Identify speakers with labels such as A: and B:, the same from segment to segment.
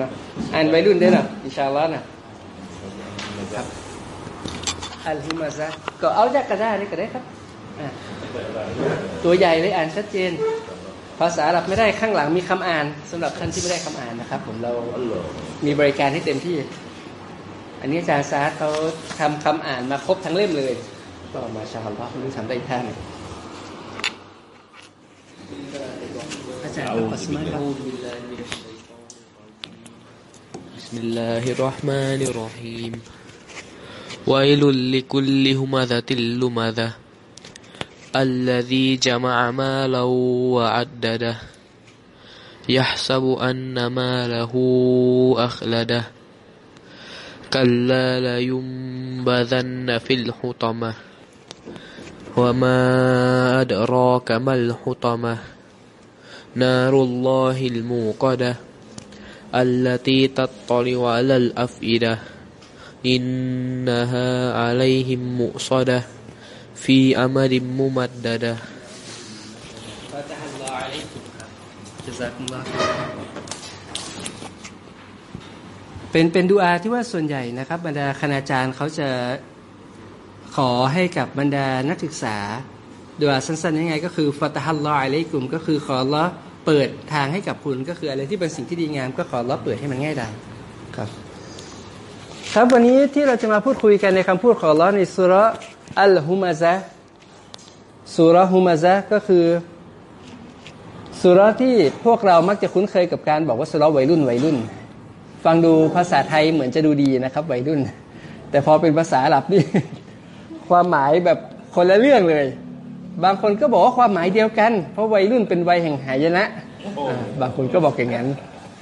A: นะอ่านวัยรุ่นได้นะอินชาอัลลอฮ์นะครับอัลฮิมาซะก็เอาจากกระดาษนี่ก็ได้ครับอะตัวใหญ่เลยอ่านชัดเจน ภาษาอาหรับไม่ได้ข้างหลังมีคำอ่านสำหรับท่านที่ไม่ได้คำอ่านนะครับ ผมเรามีบริการให้เต็มที่ อันนี้อาจารย์ซาร์เขาทำคำอ่านมาครบทั้งเล่มเลย ก็มาชาอัลลอฮ์ไม่รู้ทำได้อีกท่าไหนอาจารย์อัสมาครับ
B: بسم الله الرحمن الرحيم. ويل لكل همذة لمذة. الذي جمع مالا وعدده. يحسب أن ماله أخلده. كلا لينبذن في الحطمة. وما أدراك ما الحطمة. نار الله الموقدة. التي تطلع على الأفئدة إنها عليهم مؤصدة في أمد ممددة
A: فتح الله عليكم جزاكم الله เป็นเป็นดูอาที่ว่าส่วนใหญ่นะครับ บรรดาคณาจารย์เขาจะขอให้กับบรรดานักศึกษาดูอาสั้นๆยังไงก็คือฟัตฮัลลอฮ์อะลัยกุมก็คือขอละ เปิดทางให้กับคุณก็คืออะไรที่เป็นสิ่งที่ดีงาม ก็ขอละเปิดให้มันง่ายดายครับ ครับวันนี้ที่เราจะมาพูดคุยกันในคำพูดของอัลลอในสุระอัลฮุมาซะสุระฮุมาซะก็คือสุระที่พวกเรามักจะคุ้นเคยกับการบอกว่าสุระวัยรุ่นวัยรุ่น ฟังดูภาษาไทยเหมือนจะดูดีนะครับ วัยรุ่น แต่พอเป็นภาษาอาหรับนี่ ความหมายแบบคนละเรื่องเลย บางคนก็บอกว่าความหมายเดียวกัน เพราะวัยรุ่นเป็นวัยแห่งหายนะอ่าบางคนก็บอกอย่างนั้น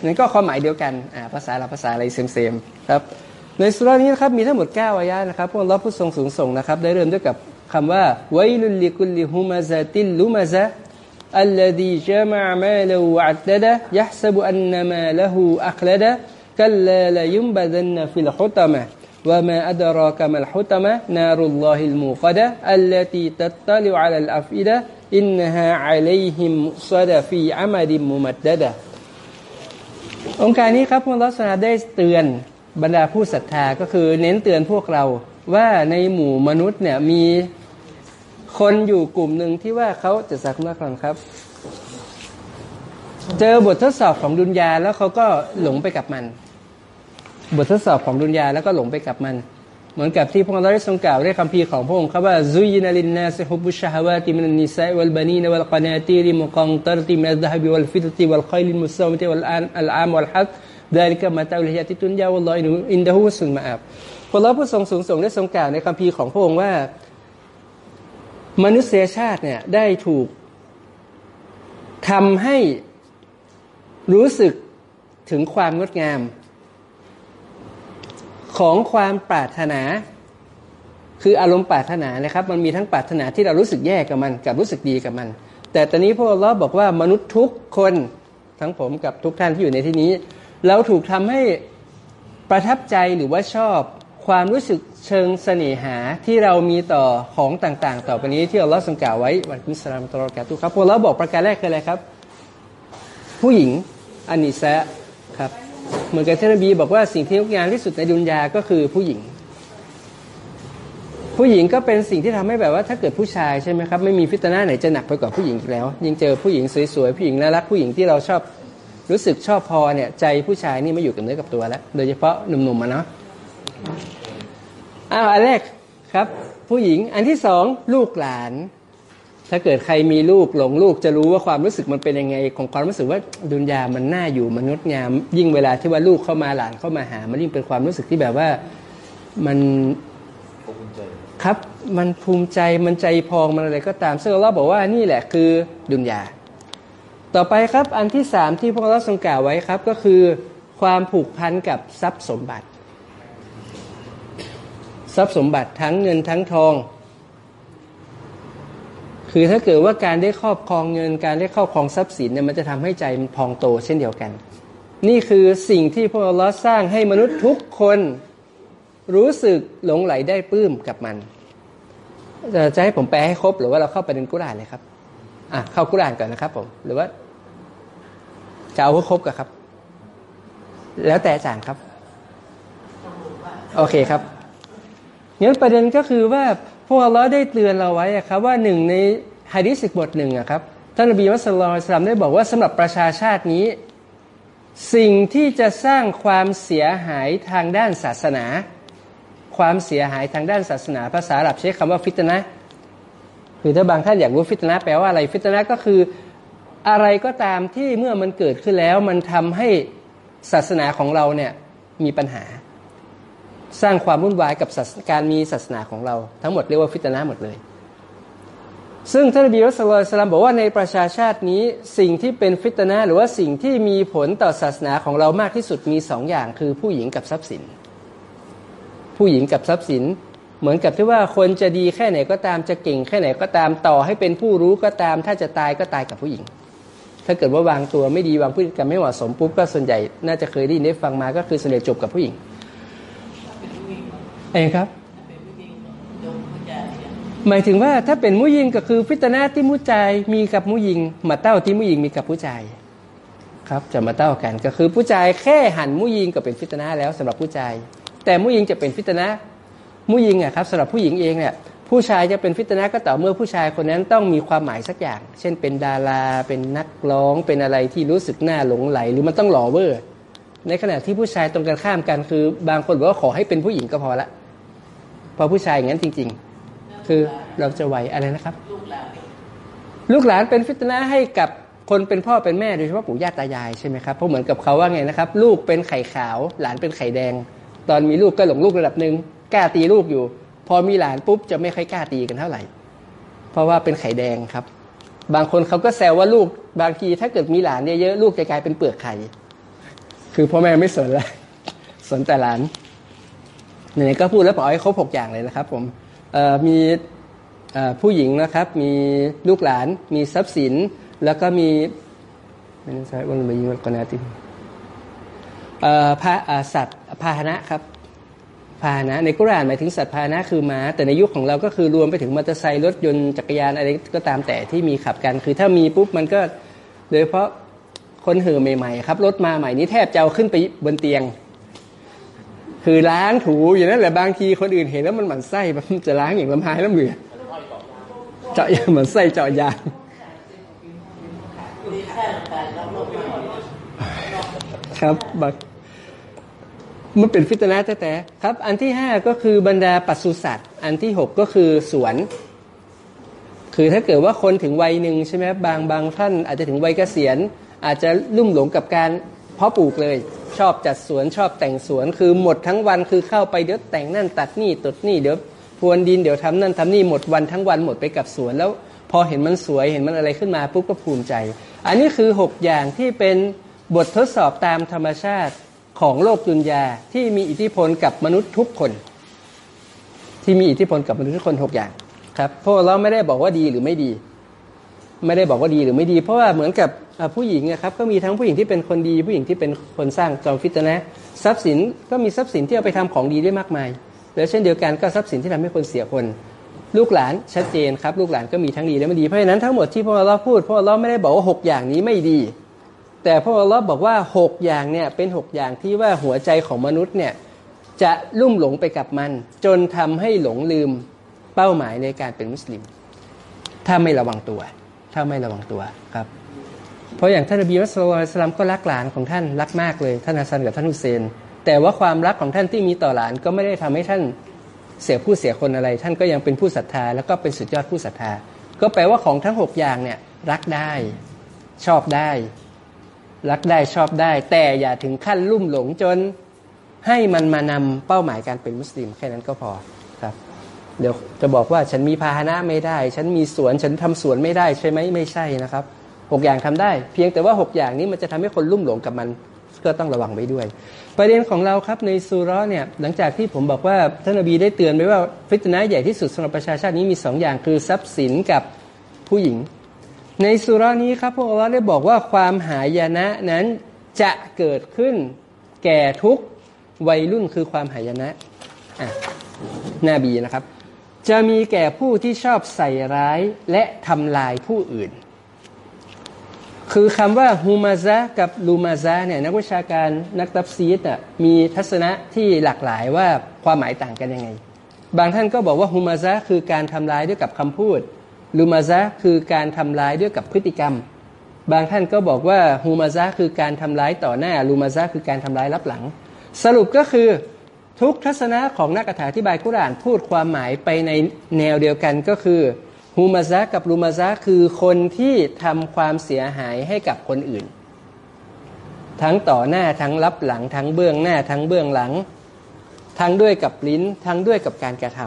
A: นั่นก็ความหมายเดียวกันอ่าภาษาอาหรับภาษาอะไรเซมๆครับ ในสุรานี้นะครับมีทั้งหมด9อายะห์นะครับพวกเราผู้ทรงสูงส่งนะครับ ได้เริ่มด้วยกับคำว่าไวลุลลิกุลลิฮุมาซาติลลุมาซะ الذي جمع ماله وعدده يحسب أن ماله أخلده كلا لينبذن في الحطمة ว่ามาอัตรากมลพุตมะนารุลลอฮิลมูกดะอัลลตีตัตตลิอัลลอัฟอิดะอินฮาอัลัยฮิมซาดฟีอามดิมุมัดดะองค์การนี้ครับพุลศาสนาได้เตือนบรรดาผู้ศรัทธาก็คือเน้นเตือนพวกเราว่าในหมู่มนุษย์เนี่ยมีคนอยู่กลุ่มหนึ่งที่ว่าเขาจะสักมากครั้งครับ เจอบททดสอบของดุนยาแล้วเขาก็หลงไปกับมัน บททดสอบของดุนยาแล้วก็หลงไปกับมัน เหมือนกับที่พระองค์ได้ทรงกล่าวในคำพีของพระองค์ครับว่าซุยนาลินนาซฮุบุชฮาวาติมินนิสัยวัลบานีนวัลกานาตีริมุกังตรติมิลดะบิวัลฟิตติวัลคอยลินมุสซามติวัลอันอัลอามวัลฮัดได้ลิกมาตาอุลิยาติตุนยาวัลลอยนูอินดะฮุสุนมาอับพระผู้ทรงสูงส่งได้ทรงกล่าวในคำพีของพระองค์ว่า มนุษยชาติเนี่ยได้ถูกทำให้รู้สึกถึงความงดงาม ของความปรารถนา คืออารมณ์ปรารถนานะครับ มันมีทั้งปรารถนาที่เรารู้สึกแย่กับมันกับรู้สึกดีกับมัน แต่ตอนนี้พวกเราบอกว่ามนุษย์ทุกคนทั้งผมกับทุกท่านที่อยู่ในที่นี้ เราถูกทำให้ประทับใจหรือว่าชอบความรู้สึกเชิงเสน่หาที่เรามีต่อของต่างๆ ต่อไปนี้ที่อัลลอฮ์ทรงกล่าวไว้วันคุสลามตลอดกาตุครับพวกเราบอกประการแรกคืออะไรครับ ผู้หญิงอันนิซะครับ เหมือนกับท่านนบีบอกว่าสิ่งที่งดงามที่สุดในดุนยาก็คือผู้หญิง ผู้หญิงก็เป็นสิ่งที่ทำให้แบบว่าถ้าเกิดผู้ชายใช่ไหมครับไม่มีฟิตนาไหนจะหนักไปกว่าผู้หญิงอีกแล้ว ยิ่งเจอผู้หญิงสวยๆผู้หญิงน่ารักผู้หญิงที่เราชอบรู้สึกชอบพอเนี่ยใจผู้ชายนี่ไม่อยู่กับเนื้อกับตัวแล้ว โดยเฉพาะหนุ่มๆมาเนาะอ้าวอันแรกครับ ผู้หญิงอันที่สองลูกหลาน ถ้าเกิดใครมีลูกหลงลูกจะรู้ว่าความรู้สึกมันเป็นยังไง ของความรู้สึกว่าดุนยามันน่าอยู่มนุษย์งาม ยิ่งเวลาที่ว่าลูกเข้ามาหลานเข้ามาหา มันยิ่งเป็นความรู้สึกที่แบบว่ามันครับ มันภูมิใจมันใจพองมันอะไรก็ตาม ซึ่งเราบอกว่านี่แหละคือดุนยา ต่อไปครับอันที่สามที่พวกเราทรงกล่าวไว้ครับก็คือ ความผูกพันกับทรัพย์สมบัติ ทรัพย์สมบัติทั้งเงินทั้งทอง คือถ้าเกิดว่าการได้ครอบครองเงิน การได้ครอบครองทรัพย์สินเนี่ยมันจะทำให้ใจมันพองโตเช่นเดียวกัน นี่คือสิ่งที่พระองค์สร้างให้มนุษย์ทุกคนรู้สึกหลงไหลได้ปลื้มกับมันจะให้ผมแปลให้ครบ หรือว่าเราเข้าไปในกุรานเลยครับ อะเข้ากุรานก่อนนะครับ ผมหรือว่าจะเอาให้ครบกันครับ แล้วแต่อาจารย์ครับ โอเคครับงั้นประเด็นก็คือว่า พวกเราได้เตือนเราไว้ครับว่าหนึ่งในฮะดิษอีกบทหนึ่งครับท่านนบีมุสลิมได้บอกว่าสำหรับประชาชาตินี้ สิ่งที่จะสร้างความเสียหายทางด้านศาสนา ความเสียหายทางด้านศาสนา ภาษาอาหรับใช้คำว่าฟิตนะคือถ้าบางท่านอยากรู้ฟิตนะแปลว่าอะไรฟิตนะก็คืออะไรก็ตามที่เมื่อมันเกิดขึ้นแล้ว มันทำให้ศาสนาของเราเนี่ยมีปัญหา สร้างความวุ่นวายกับการมีศาสนาของเรา ทั้งหมดเรียกว่าฟิตนะหมดเลย ซึ่งท่านบีรัสลสลามบอกว่าในประชาชาตินี้สิ่งที่เป็นฟิตนะหรือว่าสิ่งที่มีผลต่อศาสนาของเรามากที่สุดมีสองอย่าง คือผู้หญิงกับทรัพย์สิน ผู้หญิงกับทรัพย์สิน เหมือนกับที่ว่าคนจะดีแค่ไหนก็ตามจะเก่งแค่ไหนก็ตามต่อให้เป็นผู้รู้ก็ตาม ถ้าจะตายก็ตายกับผู้หญิงถ้าเกิดว่าวางตัวไม่ดีวางพฤติกรรมไม่เหมาะสมปุ๊บก็ส่วนใหญ่น่าจะเคยได้ยินได้ฟังมาก็คือส่วนใหญ่จบกับผู้หญิง เองครับหมายถึงว่าถ้าเป็นมุยิงก็คือพิจารณาที่มุจายมีกับมุยิง มาเต้าที่มุยิงมีกับผู้ชายครับจะมาเต้ากันก็คือผู้ชายแค่หันมุยิงก็เป็นฟิตนาแล้วสำหรับผู้ชาย แต่มุยิงจะเป็นฟิตนามุยิงอะครับสำหรับผู้หญิงเองเนี่ยผู้ชายจะเป็นฟิตนะก็ต่อเมื่อผู้ชายคนนั้นต้องมีความหมายสักอย่าง เช่นเป็นดารา เป็นนักร้อง เป็นอะไรที่รู้สึกน่าหลงไหล หรือมันต้องหล่อเวอร์ ในขณะที่ผู้ชายตรงกันข้ามกันคือ บางคนบอกว่าขอให้เป็นผู้หญิงก็พอละ อผู้ชายอย่างนั้นจริง ๆ คือเราจะไหวอะไรนะครับ ลูกหลานเป็นฟิตนะให้กับคนเป็นพ่อเป็นแม่โดยเฉพาะปู่ย่าตายายใช่ไหมครับเพราะเหมือนกับเขาว่าไงนะครับ ลูกเป็นไข่ขาว หลานเป็นไข่แดง ตอนมีลูกก็หลงลูกระดับหนึ่งกล้าตีลูกอยู่ พอมีหลานปุ๊บจะไม่ค่อยกล้าตีกันเท่าไหร่ เพราะว่าเป็นไข่แดงครับ บางคนเขาก็แซวว่าลูกบางทีถ้าเกิดมีหลานเยอะๆลูกจะกลายเป็นเปลือกไข่ คือพ่อแม่ไม่สนละสนแต่หลาน ไหนก็พูดแล้วบอกให้ครบหกอย่างเลยนะครับ ผมมีผู้หญิงนะครับ มีลูกหลาน มีทรัพย์สิน แล้วก็มีไม่ใช่วันมายิงวันกนาติพระสัตว์พาหนะครับพาหนะในกุรานหมายถึงสัตว์พาหนะคือม้าแต่ในยุคของเราก็คือรวมไปถึงมอเตอร์ไซค์รถยนต์จักรยานอะไรก็ตามแต่ที่มีขับกัน คือถ้ามีปุ๊บมันก็โดยเฉพาะคนเห่อใหม่ๆครับรถมาใหม่นี้แทบจะเอาขึ้นไปบนเตียง คือล้างถูอย่างนั้นแหละบางทีคนอื่นเห็นแล้วมันหมันไส้มันจะล้างอย่างลำพายแล้วมือเจาะยางเหมือนไส้เจาะยางครับบักมันเป็นฟิตนะแต่แต่ครับ อันที่ห้าก็คือบรรดาปศุสัตว์ อันที่หกก็คือสวน คือถ้าเกิดว่าคนถึงวัยหนึ่งใช่ไหมบางบางท่านอาจจะถึงวัยเกษียณ อาจจะลุ่มหลงกับการ เพาะปลูกเลยชอบจัดสวนชอบแต่งสวนคือหมดทั้งวันคือเข้าไปเดี๋ยวแต่งนั่นตัดนี่ตัดนี่เดี๋ยวพรวนดินเดี๋ยวทำนั่นทำนี่หมดวันทั้งวันหมดไปกับสวนแล้ว พอเห็นมันสวยเห็นมันอะไรขึ้นมาปุ๊บก็ภูมิใจ อันนี้คือหกอย่างที่เป็นบททดสอบตามธรรมชาติของโลกดุนยาที่มีอิทธิพลกับมนุษย์ทุกคน ที่มีอิทธิพลกับมนุษย์ทุกคนหกอย่างครับเพราะเราไม่ได้บอกว่าดีหรือไม่ดี ไม่ได้บอกว่าดีหรือไม่ดี เพราะว่าเหมือนกับ ผู้หญิงนะครับก็มีทั้งผู้หญิงที่เป็นคนดี ผู้หญิงที่เป็นคนสร้างจอมฟิตนะทรัพย์สินก็มีทรัพย์สินที่เอาไปทำของดีได้มากมาย แล้วเช่นเดียวกันก็ทรัพย์สินที่ทำให้คนเสียคน ลูกหลานชัดเจนครับ ลูกหลานก็มีทั้งดีและไม่ดีเพราะฉะนั้นทั้งหมดที่พวกเราพูดพวกเราไม่ได้บอกว่าหกอย่างนี้ไม่ดี แต่พระอัลล์บอกว่าหกอย่างเนี่ยเป็นหกอย่างที่ว่าหัวใจของมนุษย์เนี่ยจะลุ่มหลงไปกับมัน จนทำให้หลงลืมเป้าหมายในการเป็นมุสลิม ถ้าไม่ระวังตัว ถ้าไม่ระวังตัวครับ เพราะอย่างท่านอบีมัสลิมก็รักหลานของท่านรักมากเลยท่านฮัสซันกับท่านฮุเซน แต่ว่าความรักของท่านที่มีต่อหลานก็ไม่ได้ทำให้ท่านเสียผู้เสียคนอะไร ท่านก็ยังเป็นผู้ศรัทธา แล้วก็เป็นสุดยอดผู้ศรัทธา ก็แปลว่าของทั้งหกอย่างเนี่ยรักได้ ชอบได้ รักได้ชอบได้ แต่อย่าถึงขั้นลุ่มหลงจนให้มันมานำเป้าหมายการเป็นมุสลิม แค่นั้นก็พอครับ เดี๋ยวจะบอกว่าฉันมีพาหนะไม่ได้ ฉันมีสวนฉันทำสวนไม่ได้ใช่ไหมไม่ใช่นะครับ หกอย่างทำได้ เพียงแต่ว่าหกอย่างนี้มันจะทำให้คนลุ่มหลงกับมันก็ต้องระวังไว้ด้วย ประเด็นของเราครับในสุรเนี่ยหลังจากที่ผมบอกว่าท่านอบีได้เตือนไว้ว่าฟิตนะใหญ่ที่สุดสำหรับประชาชาตินี้มีสองอย่างคือทรัพย์สินกับผู้หญิง ในสุรานี้ครับพวกเราได้บอกว่าความหายนะนั้นจะเกิดขึ้นแก่ทุกวัยรุ่นคือความหายนะอะนาบีนะครับ จะมีแก่ผู้ที่ชอบใส่ร้ายและทำลายผู้อื่น คือคำว่าฮูมาซะกับลูมาซะเนี่ยนักวิชาการนักตับซีดอะมีทัศนะที่หลากหลายว่าความหมายต่างกันยังไง บางท่านก็บอกว่าฮูมาซะคือการทำลายด้วยกับคำพูดลูมาซะคือการทำลายด้วยกับพฤติกรรม บางท่านก็บอกว่าฮูมาซะคือการทำร้ายต่อหน้าลูมาซะคือการทำร้ายรับหลัง สรุปก็คือทุกทัศนะของนักอธิบายกุรานพูดความหมายไปในแนวเดียวกันก็คือ ฮูมาซะกับลูมาซะคือคนที่ทำความเสียหายให้กับคนอื่น ทั้งต่อหน้าทั้งรับหลัง ทั้งเบื้องหน้า ทั้งเบื้องหลัง ทั้งด้วยกับลิ้น ทั้งด้วยกับการกระท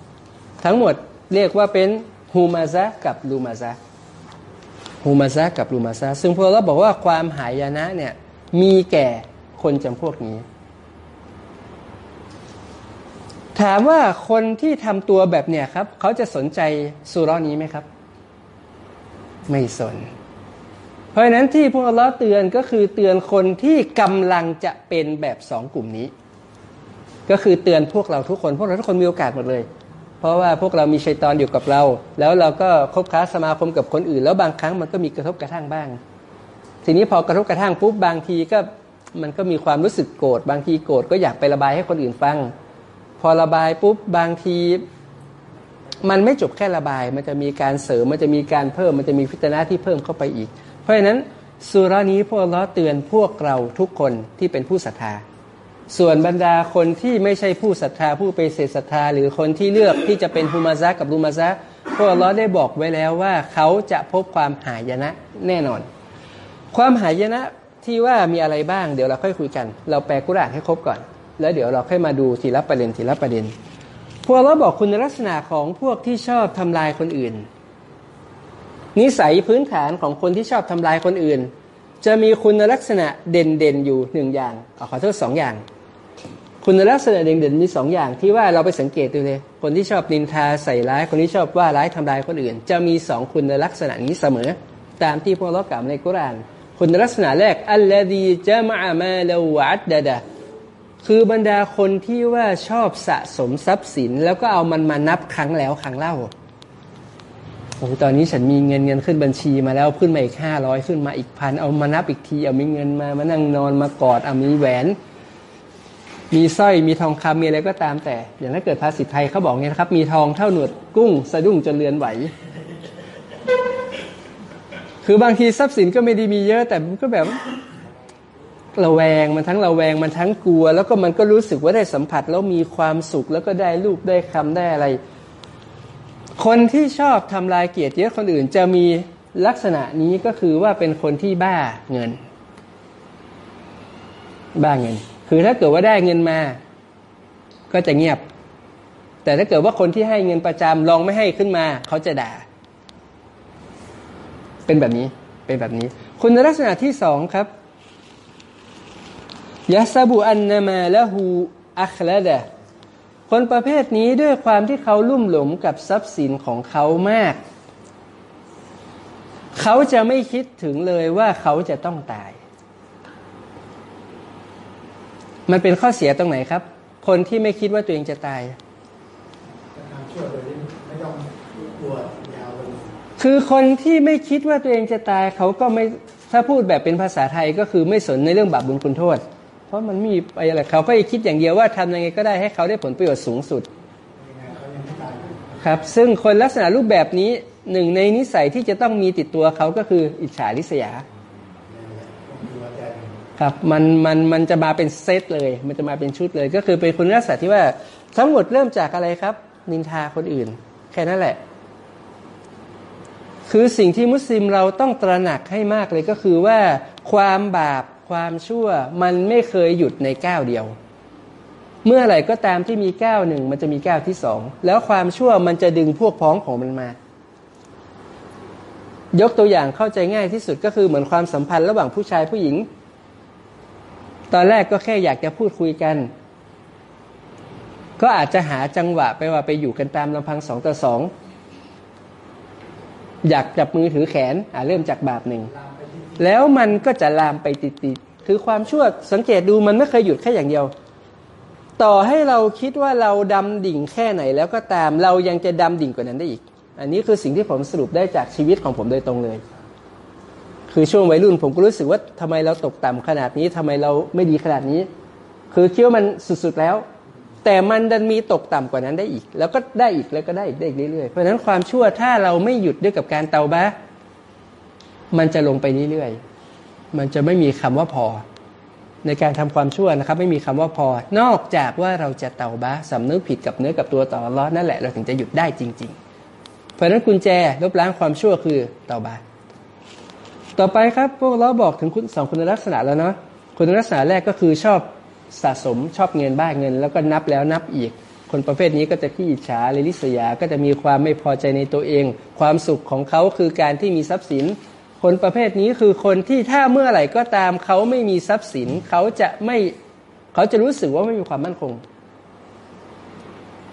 A: ำทั้งหมดเรียกว่าเป็นฮูมาซะกับลูมาซะฮูมาซะกับลูมาซะซึ่งพวกเราบอกว่าความหายนะเนี่ยมีแก่คนจำพวกนี้ ถามว่าคนที่ทำตัวแบบเนี้ยครับ เขาจะสนใจสุรานี้ไหมครับ ไม่สน เพราะฉะนั้นที่พวกเราเตือนก็คือเตือนคนที่กำลังจะเป็นแบบสองกลุ่มนี้ ก็คือเตือนพวกเราทุกคน พวกเราทุกคนมีโอกาสหมดเลย เพราะว่าพวกเรามีชัยตอนอยู่กับเรา แล้วเราก็คบค้าสมาคมกับคนอื่น แล้วบางครั้งมันก็มีกระทบกระทั่งบ้าง ทีนี้พอกระทบกระทั่งปุ๊บบางทีก็มันก็มีความรู้สึกโกรธบางทีโกรธก็อยากไประบายให้คนอื่นฟัง พอระบายปุ๊บบางที มันไม่จบแค่ระบาย มันจะมีการเสริมมันจะมีการเพิ่มมันจะมีพิจารณาที่เพิ่มเข้าไปอีก เพราะฉะนั้นสุรานี้พวกเราเตือนพวกเราทุกคนที่เป็นผู้ศรัทธา ส่วนบรรดาคนที่ไม่ใช่ผู้ศรัทธาผู้ไปเสศรัทธา หรือคนที่เลือกที่จะเป็นฮูมาซะกับลูมาซะพวกเราได้บอกไว้แล้วว่าเขาจะพบความหายนะแน่นอน ความหายนะที่ว่ามีอะไรบ้างเดี๋ยวเราค่อยคุยกัน เราแปลกุรานให้ครบก่อน แล้วเดี๋ยวเราค่อยมาดูทีละประเด็นทีละประเด็น พวกเราบอกคุณลักษณะของพวกที่ชอบทำลายคนอื่น นิสัยพื้นฐานของคนที่ชอบทำลายคนอื่น จะมีคุณลักษณะเด่นเด่นอยู่หนึ่งอย่างอขอโทษสองอย่าง คุณลักษณะเด่นเด่นมีสองอย่างที่ว่าเราไปสังเกตดูเลย คนที่ชอบนินทาใส่ร้าย คนที่ชอบว่าร้ายทำลายคนอื่น จะมีสองคุณลักษณะนี้เสมอ ตามที่พวกเรากล่าวในกุรานคุณลักษณะแรกอัลลอฮีจะมามาลวัดดะดะ คือบรรดาคนที่ว่าชอบสะสมทรัพย์สิน แล้วก็เอามันมานับครั้งแล้วครั้งเล่าโอ้ตอนนี้ฉันมีเงินเงินขึ้นบัญชีมาแล้วขึ้นมาอีกห้าร้อยขึ้นมาอีกพันเอามานับอีกทีเอามีเงินมามานั่งนอนมากอดเอามีแหวน มีสร้อยมีทองคำมีอะไรก็ตามแต่ อย่างถ้าเกิดภาษิตไทยเขาบอกไงนะครับ มีทองเท่าหนวดกุ้งสะดุ้งจนเลือนไหว คือบางทีทรัพย์สินก็ไม่ได้มีเยอะแต่ก็แบบ ระแวงมันทั้งระแวงมันทั้งกลัว แล้วก็มันก็รู้สึกว่าได้สัมผัสแล้วมีความสุขแล้วก็ได้รูปได้คำได้อะไร คนที่ชอบทำลายเกียรติยศคนอื่นจะมีลักษณะนี้ก็คือว่าเป็นคนที่บ้าเงิน บ้าเงิน คือถ้าเกิดว่าได้เงินมา ก็จะเงียบ แต่ถ้าเกิดว่าคนที่ให้เงินประจำลองไม่ให้ขึ้นมา เขาจะด่า เป็นแบบนี้เป็นแบบนี้ คุณลักษณะที่สองครับ ยาซาบุอันนามาละหูอัคละดะคนประเภทนี้ด้วยความที่เขาลุ่มหลงกับทรัพย์สินของเขามาก เขาจะไม่คิดถึงเลยว่าเขาจะต้องตาย มันเป็นข้อเสียตรงไหนครับ คนที่ไม่คิดว่าตัวเองจะตายคือคนที่ไม่คิดว่าตัวเองจะตาย เขาก็ไม่ถ้าพูดแบบเป็นภาษาไทยก็คือไม่สนในเรื่องบาปบุญคุณโทษ เพราะมันมีอะไรเขาก็คิดอย่างเดียวว่าทำยังไงก็ได้ให้เขาได้ผลประโยชน์สูงสุดครับ ซึ่งคนลักษณะรูปแบบนี้หนึ่งในนิสัยที่จะต้องมีติดตัวเขาก็คืออิจฉาริษยา ครับมันมันมันจะมาเป็นเซตเลย มันจะมาเป็นชุดเลย ก็คือเป็นคุณลักษณะที่ว่าทั้งหมดเริ่มจากอะไรครับ นินทาคนอื่น แค่นั้นแหละ คือสิ่งที่มุสลิมเราต้องตระหนักให้มากเลยก็คือว่าความบาป ความชั่วมันไม่เคยหยุดในแก้วเดียว เมื่อไหร่ก็ตามที่มีแก้วหนึ่งมันจะมีแก้วที่สองแล้วความชั่วมันจะดึงพวกพ้องของมันมา ยกตัวอย่างเข้าใจง่ายที่สุดก็คือเหมือนความสัมพันธ์ระหว่างผู้ชายผู้หญิง ตอนแรกก็แค่อยากจะพูดคุยกัน ก็อาจจะหาจังหวะไปว่าไปอยู่กันตามลำพังสองต่อสองอยากจับมือถือแขนอ่าเริ่มจากบาปหนึ่ง แล้วมันก็จะลามไปติดๆคือความชั่วสังเกตดูมันไม่เคยหยุดแค่อย่างเดียว ต่อให้เราคิดว่าเราดำดิ่งแค่ไหนแล้วก็ตามเรายังจะดำดิ่งกว่านั้นได้อีก อันนี้คือสิ่งที่ผมสรุปได้จากชีวิตของผมโดยตรงเลย คือช่วงวัยรุ่นผมก็รู้สึกว่าทำไมเราตกต่ำขนาดนี้ทำไมเราไม่ดีขนาดนี้ คือคิดว่ามันสุดๆแล้วแต่มันดันมีตกต่ำกว่านั้นได้อีก แล้วก็ได้อีกแล้วก็ได้อีกได้อีกเรื่อยๆ เพราะฉะนั้นความชั่วถ้าเราไม่หยุดด้วยกับการเตาบะ มันจะลงไปเรื่อยๆ มันจะไม่มีคำว่าพอ ในการทำความชั่วนะครับ ไม่มีคำว่าพอ นอกจากว่าเราจะเตาบะสำนึกผิดกับเนื้อกับตัวต่อร้อนนั่นแหละเราถึงจะหยุดได้จริง ๆ เพราะนั้นกุญแจลบล้างความชั่วคือเตาบะต่อไปครับพวกเราบอกถึงคุณสองคุณลักษณะแล้วเนาะคุณลักษณะแรกก็คือชอบสะสมชอบเงินบ้าเงิน แล้วก็นับแล้วนับอีก คนประเภทนี้ก็จะขี้อิจฉาเลลิษยาก็จะมีความไม่พอใจในตัวเอง ความสุขของเขาคือการที่มีทรัพย์สิน คนประเภทนี้คือคนที่ถ้าเมื่อไหร่ก็ตามเขาไม่มีทรัพย์สินเขาจะไม่เขาจะรู้สึกว่าไม่มีความมั่นคง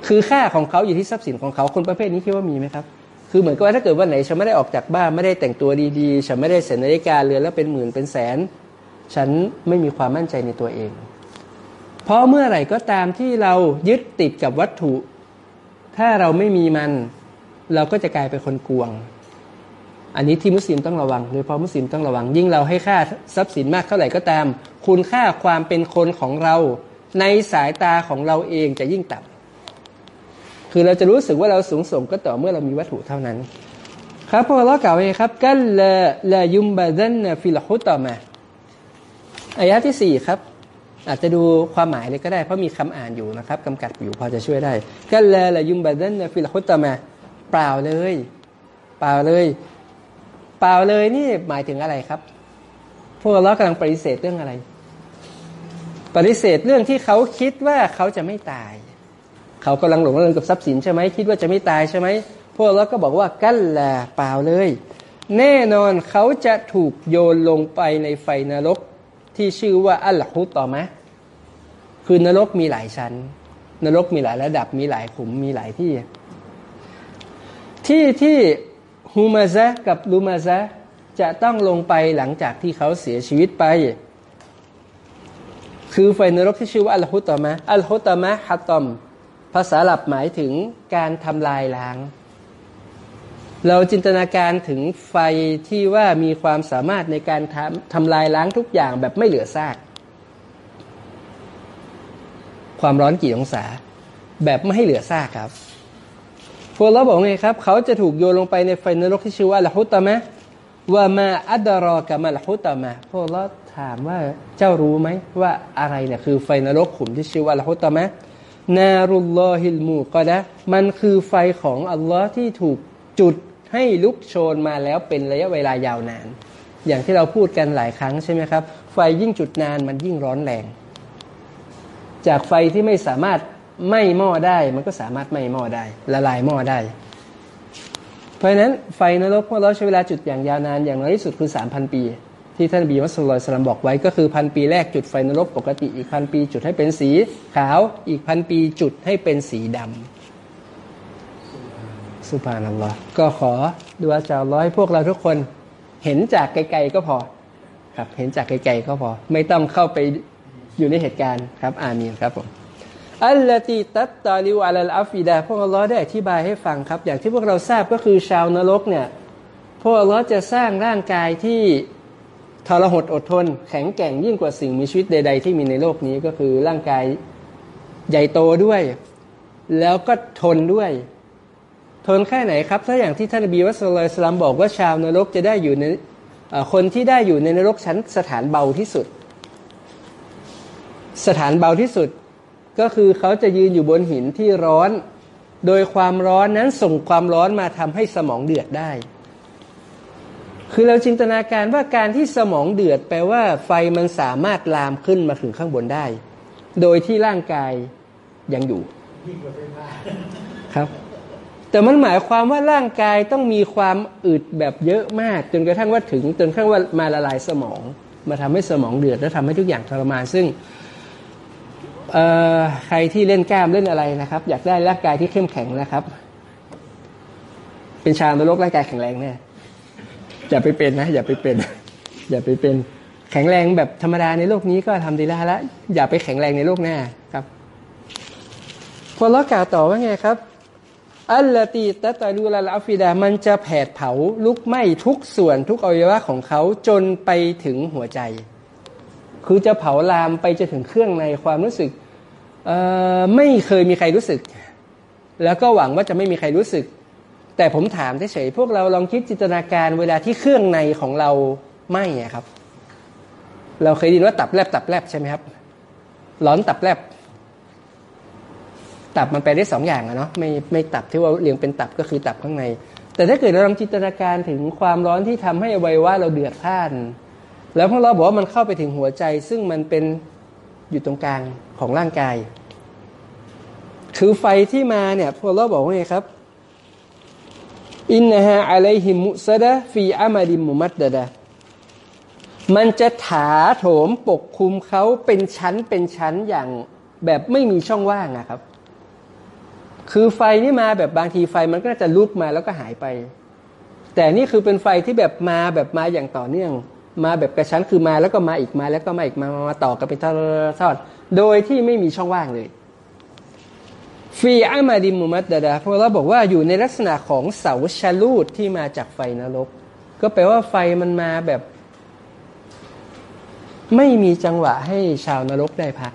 A: คือค่าของเขาอยู่ที่ทรัพย์สินของเขาคนประเภทนี้คิดว่ามีไหมครับ คือเหมือนกับว่าถ้าเกิดวันไหนฉันไม่ได้ออกจากบ้านไม่ได้แต่งตัวดีๆ ฉันไม่ได้เซ็นนาฬิกาเรือนแล้วเป็นหมื่นเป็นแสน ฉันไม่มีความมั่นใจในตัวเอง เพราะเมื่อไหร่ก็ตามที่เรายึดติดกับวัตถุ ถ้าเราไม่มีมัน เราก็จะกลายเป็นคนกวง อันนี้ที่มุสลิมต้องระวังโดยเฉพาะมุสลิมต้องระวัง ยิ่งเราให้ค่าทรัพย์สินมากเท่าไหร่ก็ตาม คุณค่าความเป็นคนของเรา ในสายตาของเราเองจะยิ่งต่ำคือเราจะรู้สึกว่าเราสูงส่งก็ต่อเมื่อเรามีวัตถุเท่านั้น ครับพวกเรากล่าวไว้ครับكلا لينبذن في الحطمة อายะที่สี่ครับอาจจะดูความหมายเลยก็ได้เพราะมีคำอ่านอยู่นะครับกำกับอยู่พอจะช่วยได้كلا لينبذن في الحطمة เปล่าเลย เปล่าเลย เปล่าเลยนี่หมายถึงอะไรครับ พวกเรากำลังปฏิเสธเรื่องอะไร ปฏิเสธเรื่องที่เขาคิดว่าเขาจะไม่ตาย เขากำลังหลงระเริงกับทรัพย์สินใช่ไหมคิดว่าจะไม่ตายใช่ไหมพวกเราก็บอกว่ากั้นแลเปล่าเลย แน่นอนเขาจะถูกโยนลงไปในไฟนรกที่ชื่อว่าอัลฮุตต่อมะคือนรกมีหลายชั้น นรกมีหลายระดับมีหลายขุมมีหลายที่ ที่ที่ ฮูมาซะกับลูมาซะจะต้องลงไปหลังจากที่เขาเสียชีวิตไป คือไฟนรกที่ชื่อว่าอัลฮุตมะอัลฮุตมะฮัตตอม ภาษาหลับหมายถึงการทำลายล้าง เราจินตนาการถึงไฟที่ว่ามีความสามารถในการทำทำลายล้างทุกอย่างแบบไม่เหลือซาก ความร้อนกี่องศา แบบไม่ให้เหลือซากครับ พวกเราบอกไงครับ เขาจะถูกโยนลงไปในไฟนรกที่ชื่อว่าละฮุตมะว่ามาอัดรอกะมาละฮุตมะพวกเราถามว่าเจ้ารู้ไหมว่าอะไรเนี่ยคือไฟนรกขุมที่ชื่อว่าละฮุตมะนารุลลอฮิลมูกดะมันคือไฟของอัลลอฮ์ที่ถูกจุดให้ลุกโชนมาแล้วเป็นระยะเวลายาวนาน อย่างที่เราพูดกันหลายครั้งใช่ไหมครับ ไฟยิ่งจุดนานมันยิ่งร้อนแรง จากไฟที่ไม่สามารถ ไม่หม้อได้มันก็สามารถไม่หม้อได้ ละลายหม้อได้ เพราะฉะนั้นไฟนรกพวกเราใช้เวลาจุดอย่างยาวนานอย่างน้อยที่สุดคือสามพันปี ที่ท่านบีมัสลอยสลัมบอกไว้ก็คือพันปีแรกจุดไฟนรกปกติอีกพันปี จุดให้เป็นสีขาวอีกพันปีจุดให้เป็นสีดำสุภานัลลอฮ์ก็ขอดูอาจารย์ร้อยพวกเราทุกคนเห็นจากไกลๆก็พอครับเห็นจากไกลๆก็พอ ไม่ต้องเข้าไปอยู่ในเหตุการณ์ครับอามีนครับผม อัลลตีตัตตาลิวอัลลอัฟฟิดาพวกอัลลอฮ์ได้อธิบายให้ฟังครับ อย่างที่พวกเราทราบก็คือชาวนรกเนี่ยพระองค์อัลลอฮ์จะสร้างร่างกายที่ทรหดอดทน แข็งแกร่งยิ่งกว่าสิ่งมีชีวิตใด ๆ ที่มีในโลกนี้ก็คือร่างกายใหญ่โตด้วย แล้วก็ทนด้วย ทนแค่ไหนครับ ถ้าอย่างที่ท่านนบีวัสลอยสลามบอกว่าชาวนรกจะได้อยู่ในคนที่ได้อยู่ในนรกชั้นสถานเบาที่สุด สถานเบาที่สุด ก็คือเขาจะยืนอยู่บนหินที่ร้อน โดยความร้อนนั้นส่งความร้อนมาทำให้สมองเดือดได้ คือเราจินตนาการว่าการที่สมองเดือดแปลว่า ไฟมันสามารถลามขึ้นมาถึงข้างบนได้ โดยที่ร่างกายยังอยู่ครับ แต่มันหมายความว่าร่างกายต้องมีความอึดแบบเยอะมาก จนกระทั่งว่าถึงจนกระทั่งว่ามาละลายสมอง มาทำให้สมองเดือดแล้วทำให้ทุกอย่างทรมานซึ่ง ใครที่เล่นแก้มเล่นอะไรนะครับ อยากได้ร่างกายที่เข้มแข็งนะครับ เป็นชาวนรกร่างกายแข็งแรงแน่อย่าไปเป็นนะ อย่าไปเป็น อย่าไปเป็นแข็งแรงแบบธรรมดาในโลกนี้ก็ทำดีแล้วละอย่าไปแข็งแรงในโลกหน้าครับพอเรากล่าวต่อว่าไงครับอัลลตีตะตาลูลาลาฟิดามันจะแผดเผาลุกไหม้ทุกส่วนทุกอวัยวะของเขาจนไปถึงหัวใจ คือจะเผาลามไปจะถึงเครื่องในความรู้สึก ไม่เคยมีใครรู้สึก แล้วก็หวังว่าจะไม่มีใครรู้สึก แต่ผมถามเฉยๆพวกเราลองคิดจินตนาการเวลาที่เครื่องในของเราไหม้ครับ เราเคยดินว่าตับแลบตับแลบใช่ไหมครับร้อนตับแลบตับมันไปได้สองอย่างอะเนาะไม่ไม่ตับที่ว่าเรียงเป็นตับก็คือตับข้างใน แต่ถ้าเกิดเราลองจินตนาการถึงความร้อนที่ทำให้อวัยวะเราเดือดพ่าน แล้วพวกเราบอกว่ามันเข้าไปถึงหัวใจ ซึ่งมันเป็นอยู่ตรงกลาง ของร่างกาย คือไฟที่มาเนี่ยพวกเราบอกว่าไงครับ อินนะฮะอะลัยฮิมุสดะฟีอามาดิมุมัดดะดะมันจะถาโถมปกคลุมเขาเป็นชั้นเป็นชั้นอย่างแบบไม่มีช่องว่างนะครับ คือไฟนี่มาแบบบางทีไฟมันก็จะลุกมาแล้วก็หายไป แต่นี่คือเป็นไฟที่แบบมาแบบมาอย่างต่อเนื่อง มาแบบกระชั้นคือมาแล้วก็มาอีกมาแล้วก็มาอีกมามาต่อกันเป็นทอด โดยที่ไม่มีช่องว่างเลยฟีอามาดิมุมัดดาดาพวกเราบอกว่าอยู่ในลักษณะของเสาชาลูดที่มาจากไฟนรก ก็แปลว่าไฟมันมาแบบ ไม่มีจังหวะให้ชาวนรกได้พัก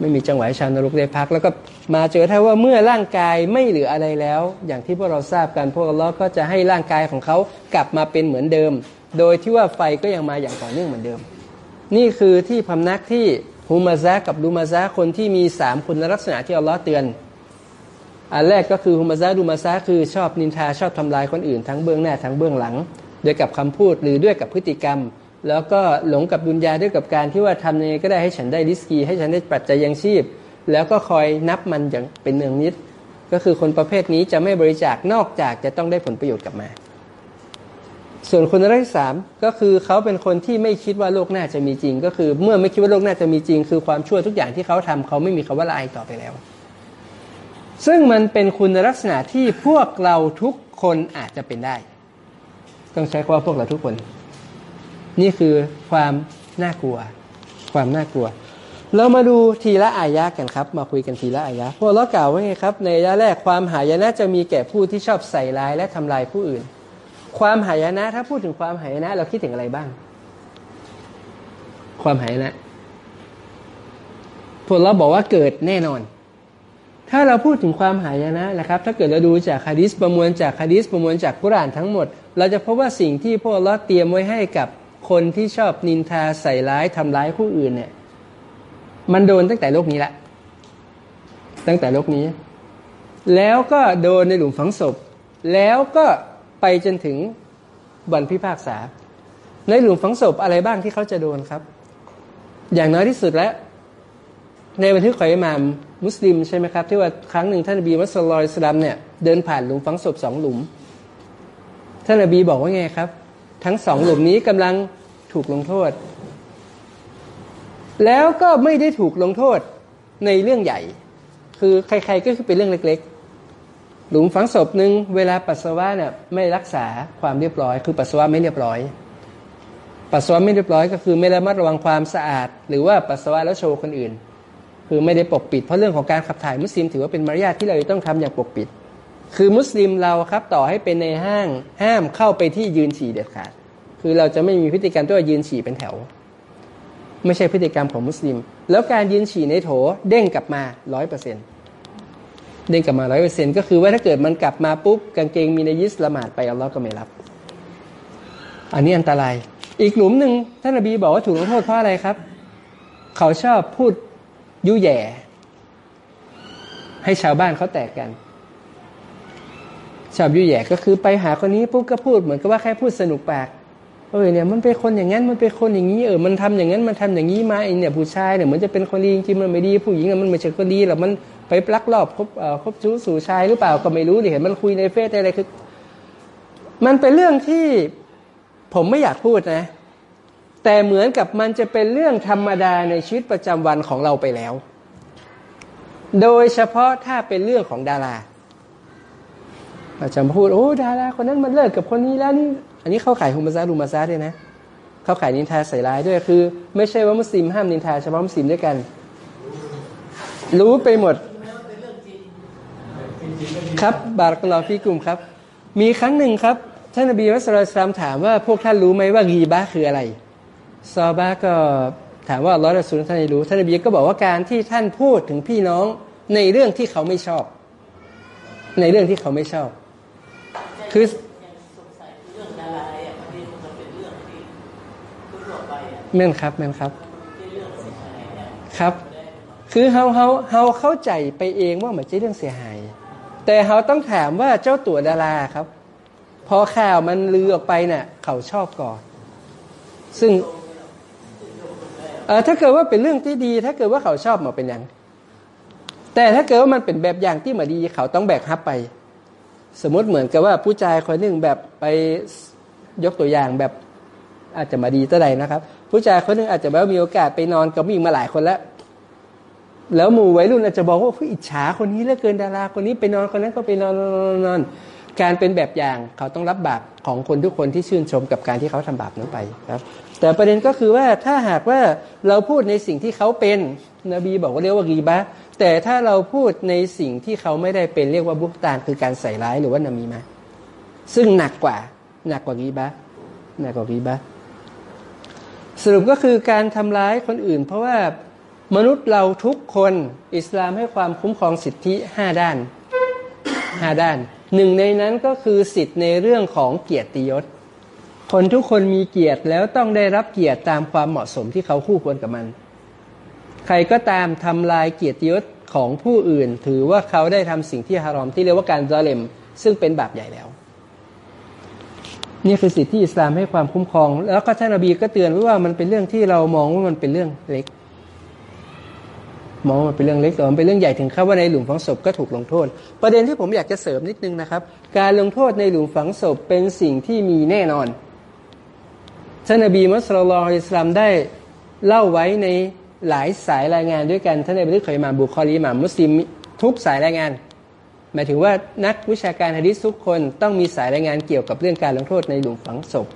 A: ไม่มีจังหวะให้ชาวนรกได้พัก แล้วก็มาเจอถ้าว่าเมื่อร่างกายไม่เหลืออะไรแล้ว อย่างที่พวกเราทราบกันพวกเราก็จะให้ร่างกายของเขากลับมาเป็นเหมือนเดิม โดยที่ว่าไฟก็ยังมาอย่างต่อเนื่องเหมือนเดิม นี่คือที่พำนักที่ ฮูมาซากับลูมาซาคนที่มีสามคุณลักษณะที่อัลลอฮ์เตือน อันแรกก็คือฮูมาซาลูมาซาคือชอบนินทาชอบทำลายคนอื่น ทั้งเบื้องหน้าทั้งเบื้องหลัง ด้วยกับคำพูดหรือด้วยกับพฤติกรรม แล้วก็หลงกับดุนยาด้วยกับการที่ว่าทำยังไงก็ได้ให้ฉันได้ริสกี ให้ฉันได้ปัจจัยยังชีพ แล้วก็คอยนับมันอย่างเป็นเนืองนิด ก็คือคนประเภทนี้จะไม่บริจาคนอกจากจะต้องได้ผลประโยชน์กลับมา ส่วนคนแรกสามก็คือเขาเป็นคนที่ไม่คิดว่าโลกหน้าจะมีจริง ก็คือ เมื่อไม่คิดว่าโลกหน้าจะมีจริง คือความชั่วทุกอย่างที่เขาทำเขาไม่มีคาว่าลายต่อไปแล้ว ซึ่งมันเป็นคุณลักษณะที่พวกเราทุกคนอาจจะเป็นได้ ต้องใช้คำว่าพวกเราทุกคน นี่คือความน่ากลัว ความน่ากลัว เรามาดูทีละอายะกันครับ มาคุยกันทีละอายะพวกเรากล่าวว่าไงครับ ในอายะแรกความหายนะจะมีแก่ผู้ที่ชอบใส่ร้ายและทำลายผู้อื่น ความหายนะ ถ้าพูดถึงความหายนะ เราคิดถึงอะไรบ้าง ความหายนะพวกเราบอกว่าเกิดแน่นอน ถ้าเราพูดถึงความหายนะนะครับ ถ้าเกิดเราดูจากคดีสประมวลจากคดีสประมวลจากกุรานทั้งหมด เราจะพบว่าสิ่งที่พวกเราเตรียมไว้ให้กับคนที่ชอบนินทาใส่ร้ายทำร้ายผู้อื่นเนี่ย มันโดนตั้งแต่โลกนี้แหละตั้งแต่โลกนี้ แล้วก็โดนในหลุมฝังศพ แล้วก็ ไปจนถึงวันพิพากษา ในหลุมฝังศพอะไรบ้างที่เขาจะโดนครับ อย่างน้อยที่สุดแล้ว ในบันทึกของอิหม่ามมุสลิมใช่ไหมครับ ที่ว่าครั้งหนึ่งท่านนบีมุสลิมสลัมเนี่ยเดินผ่านหลุมฝังศพสองหลุม ท่านนบีบอกว่าไงครับ ทั้งสองหลุมนี้กำลังถูกลงโทษ แล้วก็ไม่ได้ถูกลงโทษในเรื่องใหญ่ คือใคร ๆก็คือเป็นเรื่องเล็กๆ หลุมฝังศพหนึ่งเวลาปัสสาวะเนี่ยไม่รักษาความเรียบร้อย คือปัสสาวะไม่เรียบร้อย ปัสสาวะไม่เรียบร้อยก็คือไม่ระมัดระวังความสะอาด หรือว่าปัสสาวะแล้วโชว์คนอื่น คือไม่ได้ปกปิด เพราะเรื่องของการขับถ่ายมุสลิมถือว่าเป็นมารยาทที่เราต้องทำอย่างปกปิด คือมุสลิมเราครับต่อให้เป็นในห้างห้ามเข้าไปที่ยืนฉี่เด็ดขาด คือเราจะไม่มีพฤติกรรมตัวยืนฉี่เป็นแถว ไม่ใช่พฤติกรรมของมุสลิม แล้วการยืนฉี่ในโถเด้งกลับมาร้อยเปอร์เซ็น เด้งกลับมาร้อยเปอร์เซ็นก็คือว่าถ้าเกิดมันกลับมาปุ๊บกางเกงมีนยิสละหมาดไปอัลลอฮ์ก็ไม่รับ อันนี้อันตราย อีกหลุมหนึ่งท่านอบีบอกว่าถูกลงโทษเพราะอะไรครับ เขาชอบพูดยุแย่ ให้ชาวบ้านเขาแตกกัน ชอบยุแย่ก็คือไปหาคนนี้ปุ๊บก็พูดเหมือนกับว่าแค่พูดสนุกปากเออเนี่ยมันเป็นคนอย่างนั้นมันเป็นคนอย่างนี้เออมันทำอย่างนั้นมันทำอย่างนี้มาไอเนี่ยผู้ชายเนี่ยเหมือนจะเป็นคนดีจริงมันไม่ดีผู้หญิงมันไม่ใช่คนดีหรอกมัน ไปปลักลอบคบคบชู้สู่ชายหรือเปล่าก็ไม่รู้ดิเห็นมันคุยในเฟซอะไรคือ มันเป็นเรื่องที่ผมไม่อยากพูดนะ แต่เหมือนกับมันจะเป็นเรื่องธรรมดาในชีวิตประจำวันของเราไปแล้ว โดยเฉพาะถ้าเป็นเรื่องของดาราอาจารย์พูดโอ้ดาราคนนั้นมันเลิกกับคนนี้แล้วนี่อันนี้เข้าขายฮุมาซาลูมาซาด้วยนะเข้าขายนินทาใส่ร้ายด้วยคือ ไม่ใช่ว่ามุสลิมห้ามนินทาเฉพาะมุสลิมด้วยกัน รู้ไปหมด ครับ บารักลอฟีกลุ่มครับ มีครั้งหนึ่งครับ ท่านนบีมุสลิมถามว่าพวกท่านรู้ไหมว่ากีบะคืออะไร ซอบะก็ถามว่าลอฮฺรอซูลท่านรู้ ท่านนบีก็บอกว่าการที่ท่านพูดถึงพี่น้องในเรื่องที่เขาไม่ชอบ ในเรื่องที่เขาไม่ชอบ คือ
C: เรื่องดาราอะประเด็นมันเป็นเรื่องที่ทั่วๆไปอะ
A: แม่นครับแม่นครับ ครับ คือเฮาเฮาเฮาเข้าใจไปเองว่ามันจะเรื่องเสียหาย แต่เฮาต้องถามว่าเจ้าตัวดาราครับ พอข่าวมันลือออกไปเนี่ยเขาชอบก่อน ซึ่งถ้าเกิดว่าเป็นเรื่องที่ดี ถ้าเกิดว่าเขาชอบมาเป็นอย่างแต่ถ้าเกิดว่ามันเป็นแบบอย่างที่มาดี เขาต้องแบกรับไป สมมติเหมือนกับว่าผู้ชายคนหนึ่งแบบไปยกตัวอย่างแบบอาจจะมาดีเท่าไหร่นะครับ ผู้ชายคนหนึ่งอาจจะแบบมีโอกาสไปนอนกับผู้หญิงมาหลายคนแล้ว แล้วหมู่วัยรุ่นอาจจะบอกว่าผู้อิจฉาคนนี้เหลือเกินดาราคนนี้ไปนอนคนนั้นก็ไปนอนนอนนอนการเป็นแบบอย่างเขาต้องรับบาปของคนทุกคนที่ชื่นชมกับการที่เขาทำบาปนั้นไปครับ แต่ประเด็นก็คือว่าถ้าหากว่าเราพูดในสิ่งที่เขาเป็นนบีบอกว่าเรียกว่ากีบะแต่ถ้าเราพูดในสิ่งที่เขาไม่ได้เป็นเรียกว่าบุกตานคือการใส่ร้ายหรือว่านามีมะซึ่งหนักกว่าหนักกว่ากีบะหนักกว่ากีบะสรุปก็คือการทำร้ายคนอื่น เพราะว่า มนุษย์เราทุกคนอิสลามให้ความคุ้มครองสิทธิห้าด้านห้าด้าน หนึ่งในนั้นก็คือสิทธิในเรื่องของเกียรติยศ คนทุกคนมีเกียรติแล้วต้องได้รับเกียรติตามความเหมาะสมที่เขาคู่ควรกับมัน ใครก็ตามทำลายเกียรติยศของผู้อื่น ถือว่าเขาได้ทำสิ่งที่ฮารอมที่เรียกว่าการซาเลม ซึ่งเป็นบาปใหญ่แล้ว นี่คือสิทธิที่อิสลามให้ความคุ้มครอง แล้วก็ท่านนบีก็เตือนไว้ว่ามันเป็นเรื่องที่เรามองว่ามันเป็นเรื่องเล็ก มองมันเป็นเรื่องเล็กแต่มันเป็นเรื่องใหญ่ถึงขั้นว่าในหลุมฝังศพก็ถูกลงโทษ ประเด็นที่ผมอยากจะเสริมนิดนึงนะครับ การลงโทษในหลุมฝังศพเป็นสิ่งที่มีแน่นอนท่านนบีมุสลิมอิสลามได้เล่าไว้ในหลายสายรายงานด้วยกันท่านนบีได้เคยมาบุคอรีมามุสลิมทุกสายรายงาน หมายถึงว่านักวิชาการฮะดิษทุกคนต้องมีสายรายงานเกี่ยวกับเรื่องการลงโทษในหลุมฝังศพ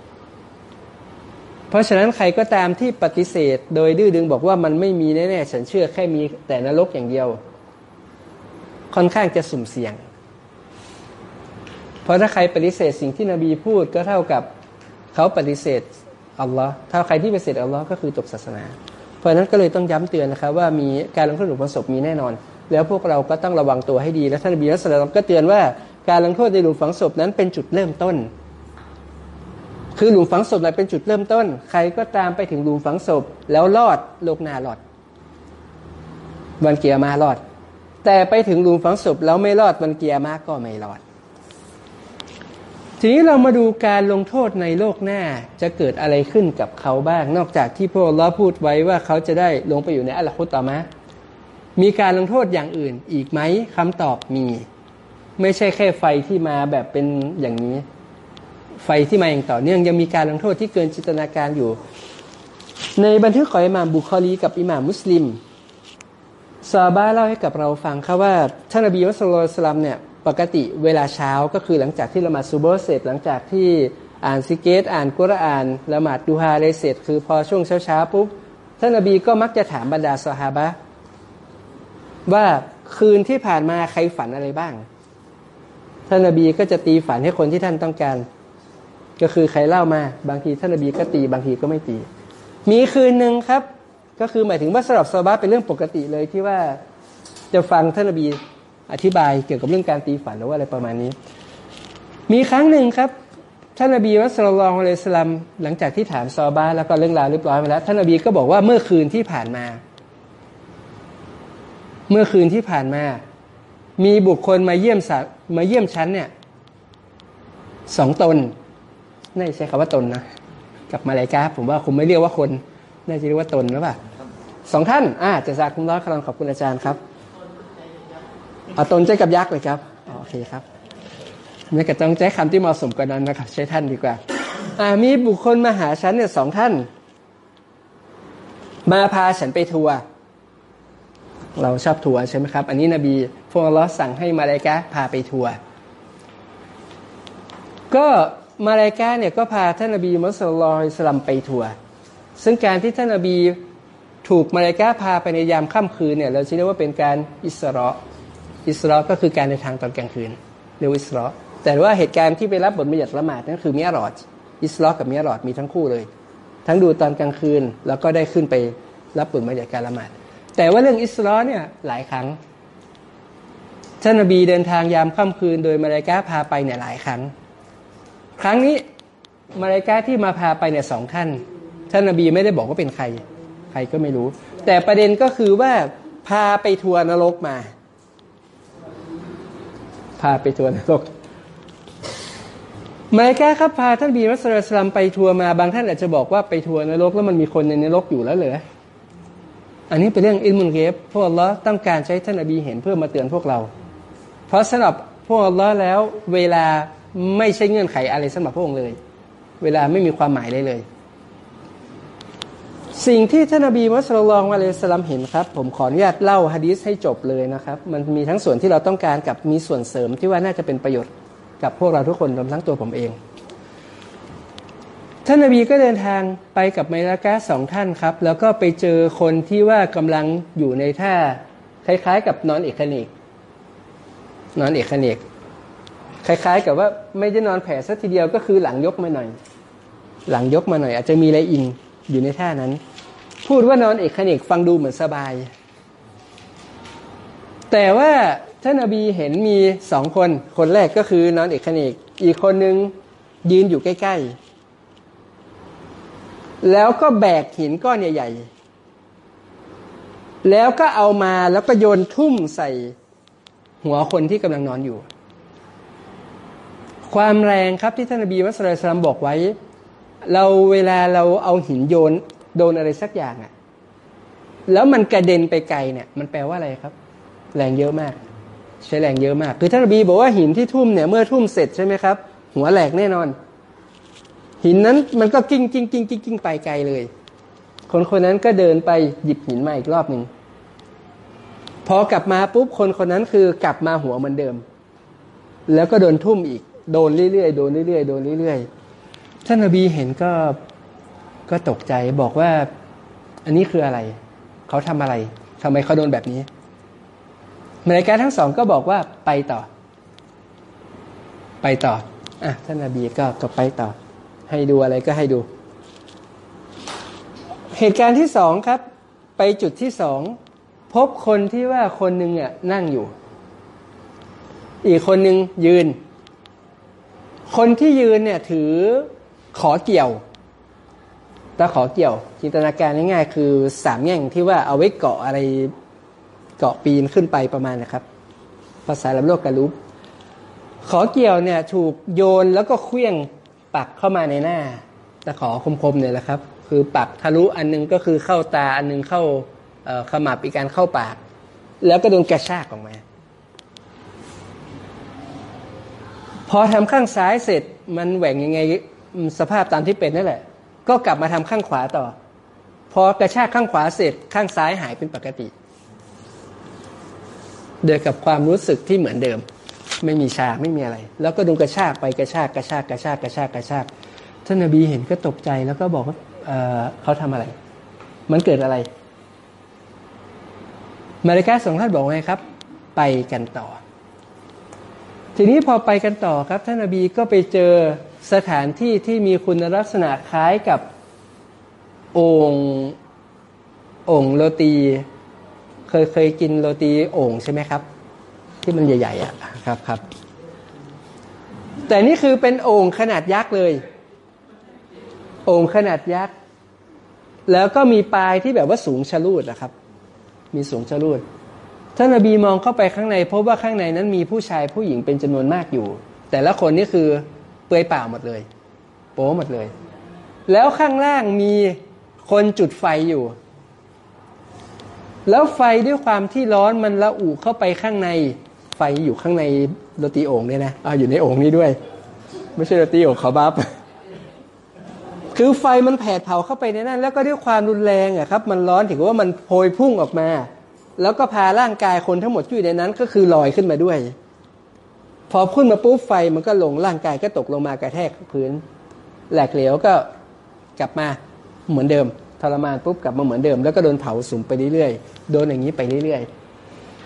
A: เพราะฉะนั้นใครก็ตามที่ปฏิเสธ โดยดื้อดึงบอกว่ามันไม่มีแน่ๆฉันเชื่อแค่มีแต่นรกอย่างเดียว ค่อนข้างจะสุ่มเสี่ยง เพราะถ้าใครปฏิเสธสิ่งที่นบีพูดก็เท่ากับเขาปฏิเสธอัลลอฮ์ถ้าใครที่ปฏิเสธอัลลอฮ์ก็คือตกศาสนา เพราะฉะนั้นก็เลยต้องย้ำเตือนนะครับว่ามีการลงโทษหลุมฝังศพมีแน่นอน แล้วพวกเราก็ต้องระวังตัวให้ดีและท่านนบีอัสลามก็เตือนว่าการลงโทษในหลุมฝังศพนั้นเป็นจุดเริ่มต้น คือหลุมฝังศพเป็นจุดเริ่มต้น ใครก็ตามไปถึงหลุมฝังศพ แล้วรอดโลกนารอด วันเกียร์มารอด แต่ไปถึงหลุมฝังศพแล้วไม่รอดวันเกียร์มาก็ไม่รอด ทีนี้เรามาดูการลงโทษในโลกหน้าจะเกิดอะไรขึ้นกับเขาบ้าง นอกจากที่พวกเราพูดไว้ว่าเขาจะได้ลงไปอยู่ในอัลลอฮุตตามะมีการลงโทษอย่างอื่นอีกไหมคำตอบมี ไม่ใช่แค่ไฟที่มาแบบเป็นอย่างนี้ ไฟที่มาอย่างต่อเนื่องยังมีการลงโทษที่เกินจินตนาการอยู่ ในบันทึกของอิหม่ามบุคอรีกับอิหม่ามมุสลิมซาบ้าเล่าให้กับเราฟังครับว่าท่านนบีมุสลิมเนี่ยปกติเวลาเช้าก็คือหลังจากที่ละหมาดซูโบฮ์เสร็จ หลังจากที่อ่านซิกเกต อ่านกุรอานละหมาดดูฮาอะไรเสร็จ คือพอช่วงเช้าช้าๆปุ๊บท่านนบีก็มักจะถามบรรดาสหาบะว่าคืนที่ผ่านมาใครฝันอะไรบ้าง ท่านนบีก็จะตีฝันให้คนที่ท่านต้องการ ก็คือใครเล่ามาบางทีท่านนบีก็ตี บางทีก็ไม่ตี มีคืนหนึ่งครับ ก็คือหมายถึงว่าสำหรับซาบะเป็นเรื่องปกติเลยที่ว่าจะฟังท่านนบีอธิบายเกี่ยวกับเรื่องการตีฝันหรือว่าอะไรประมาณนี้ มีครั้งหนึ่งครับ ท่านนบีวัสลลองอะลัยสลัมหลังจากที่ถามซอบาแล้วก็เรื่องราวเรียบร้อยมาแล้ว ท่านนบีก็บอกว่าเมื่อคืนที่ผ่านมา เมื่อคืนที่ผ่านมา มีบุคคลมาเยี่ยมมาเยี่ยมฉันเนี่ยสองตน น่าจะใช้คำว่าตนนะกับมาลายกาผมว่าคงไม่เรียกว่าคน น่าจะเรียกว่าตนหรือเปล่าสองท่านอ่าจะจากคุณร้อยคำลังขอบคุณอาจารย์ครับเอาตนใจกับยักษ์เลยครับโอเคครับไม่ก็ต้องใช้คำที่เหมาะสมกว่านั้นนะครับ ใช้ท่านดีกว่าอ่ามีบุคคลมาหาฉันเนี่ยสองท่าน มาพาฉันไปทัวร์เราชอบทัวร์ใช่ไหมครับ อันนี้นบีพวกเราสั่งให้มาเลายกาพาไปทัวร์ก็ มาเลายกาเนี่ยก็พาท่านนบีมุสลิมสลัมไปทัวร์ซึ่งการที่ท่านนบีถูกมาเลายกาพาไปในยามค่ำคืนเนี่ยเราเรียกว่าเป็นการอิสระอิสระก็คือการในทางตอนกลางคืนเรียกว่าอิสรอแต่ว่าเหตุการณ์ที่ไปรับบทบัญญัติละหมาดนั่นคือมิารอดอิสรอกับมิารอดมีทั้งคู่เลย ทั้งดูตอนกลางคืนแล้วก็ได้ขึ้นไปรับบทบัญญัติการละหมาดแต่ว่าเรื่องอิสรอเนี่ยหลายครั้งท่านนบีเดินทางยามค่ำคืน โดยมาลายกาพาไปเนี่ยหลายครั้ง ครั้งนี้มลาอิกะฮ์ที่มาพาไปเนี่ยสองท่าน ท่านนบีไม่ได้บอกว่าเป็นใคร ใครก็ไม่รู้ แต่ประเด็นก็คือว่าพาไปทัวร์นรกมา พาไปทัวร์นรกมลาอิกะฮ์ครับพาท่านนบีมัสลิมไปทัวร์มาบางท่านอาจจะบอกว่าไปทัวร์นรกแล้วมันมีคนในนรกอยู่แล้วเหรออันนี้เป็นเรื่องعلم الغيبพวกเราต้องการใช้ท่านนบีเห็นเพื่อมาเตือนพวกเรา เพราะสำหรับพวกเราแล้วเวลา ไม่ใช่เงื่อนไขอะไรสำหรับพวกองเลย เวลาไม่มีความหมายเลยเลย สิ่งที่ท่านนบีมุสลิมอะลัยสลัมเห็นครับ ผมขออนุญาตเล่าฮะดีษให้จบเลยนะครับ มันมีทั้งส่วนที่เราต้องการกับมีส่วนเสริมที่ว่าน่าจะเป็นประโยชน์กับพวกเราทุกคนรวมทั้งตัวผมเอง ท่านนบีก็เดินทางไปกับไมลากาสองท่านครับ แล้วก็ไปเจอคนที่ว่ากำลังอยู่ในท่าคล้ายๆ กับนอนเอกนิกนอนเอกเนก คล้าย ๆ กับว่าไม่ได้นอนแผ่สัทีเดียวก็คือหลังยกมาหน่อย หลังยกมาหน่อย อาจจะมีอะไรอิงอยู่ในท่านั้น พูดว่านอนเอกเนกฟังดูเหมือนสบาย แต่ว่าท่านอบีเห็นมีสองคน คนแรกก็คือนอนเอกเนกอีกคนนึงยืนอยู่ใกล้ ๆ แล้วก็แบกหินก้อนใหญ่ๆแล้วก็เอามาแล้วก็โยนทุ่มใส่หัวคนที่กำลังนอนอยู่ ความแรงครับที่ท่านนบีมัสลิมบอกไว้ เราเวลาเราเอาหินโยนโดนอะไรสักอย่างอะ่ะแล้วมันกระเด็นไปไกลเนี่ย มันแปลว่าอะไรครับ แรงเยอะมาก ใช้แรงเยอะมาก คือท่านนบีบอกว่าหินที่ทุ่มเนี่ยเมื่อทุ่มเสร็จใช่ไหมครับ หัวแหลกแน่นอน หินนั้นมันก็กิ้งกิ้งกิ้งกิ้งกิ้งไปไกลเลย คนคนนั้นก็เดินไปหยิบหินมาอีกรอบหนึ่งพอกลับมาปุ๊บคนคนนั้นคือกลับมาหัวเหมือนเดิม แล้วก็โดนทุ่มอีก โดนเรื่อยๆโดนเรื่อยๆโดนเรื่อยๆท่านนบีเห็นก็ก็ตกใจบอกว่า อันนี้คืออะไร เขาทำอะไรทำไมเขาโดนแบบนี้มารายกาทั้งสองก็บอกว่าไปต่อ ไปต่ออะท่านนบีก็ก็ไปต่อ ให้ดูอะไรก็ให้ดู เหตุการณ์ที่สองครับ ไปจุดที่สองพบคนที่ว่าคนหนึ่งอะนั่งอยู่ อีกคนหนึ่งยืน คนที่ยืนเนี่ยถือขอเกี่ยวตาขอเกี่ยว จินตนาการง่ายๆคือสามแง่งที่ว่าเอาไว้เกาะอะไรเกาะปีนขึ้นไปประมาณนะครับ ภาษาลับโลกกระลุบขอเกี่ยวเนี่ยถูกโยนแล้วก็เคลื่องปักเข้ามาในหน้าตะขอคมๆเนี่ยแหละครับ คือปักทะลุอันนึงก็คือเข้าตาอันนึงเข้าขมับอีกการเข้าปาก แล้วก็โดนกระชากออกมา พ อทำข้างซ้ายเสร็จมันแหว่งยังไงสภาพตามที่เป็นนั่นแหละ ก็กลับมาทำข้างขวาต่อ พอกระชากข้างขวาเสร็จข้างซ้ายหายเป็นปกติเดินกับความรู้สึกที่เหมือนเดิม ไม่มีชาไม่มีอะไร แล้วก็ดูกระชากไปกระชากกระชากกระชากกระชากกระชากท่านนบีเห็นก็ตกใจแล้วก็บอกว่าเขาทำอะไร มันเกิดอะไร มาริกาสองท่านบอกไงครับ ไปกันต่อ ทีนี้พอไปกันต่อครับ ท่านอบีก็ไปเจอสถานที่ที่มีคุณลักษณะคล้ายกับองค์องค์โรตี เคยเคยกินโรตีโอ่งใช่ไหมครับ ที่มันใหญ่ๆอะครับครับ แต่นี่คือเป็นโอ่งขนาดยักษ์เลยโอ่งขนาดยักษ์แล้วก็มีปลายที่แบบว่าสูงชะลูดนะครับ มีสูงชะลูด ท่านอบีมองเข้าไปข้างใน พบว่าข้างในนั้นมีผู้ชายผู้หญิงเป็นจำนวนมากอยู่ แต่ละคนนี่คือเปลือยเปล่าหมดเลย โป๊หมดเลย แล้วข้างล่างมีคนจุดไฟอยู่ แล้วไฟด้วยความที่ร้อนมันละอุเข้าไปข้างใน ไฟอยู่ข้างในโรตีโอ่งเนี่ยนะอ่าอยู่ในโอ่งนี้ด้วย ไม่ใช่โรตีโอ่งเขาบับคือไฟมันแผดเผาเข้าไปในนั้น แล้วก็ด้วยความรุนแรงอะครับ มันร้อนถึงว่ามันโพยพุ่งออกมา แล้วก็พาร่างกายคนทั้งหมดที่อยู่ในนั้นก็คือลอยขึ้นมาด้วย พอขึ้นมาปุ๊บไฟมันก็ลงร่างกายก็ตกลงมากระแทกพื้น แหลกเหลวก็กลับมาเหมือนเดิมทรมานปุ๊บกลับมาเหมือนเดิม แล้วก็โดนเผาสุมไปเรื่อยๆโดนอย่างนี้ไปเรื่อย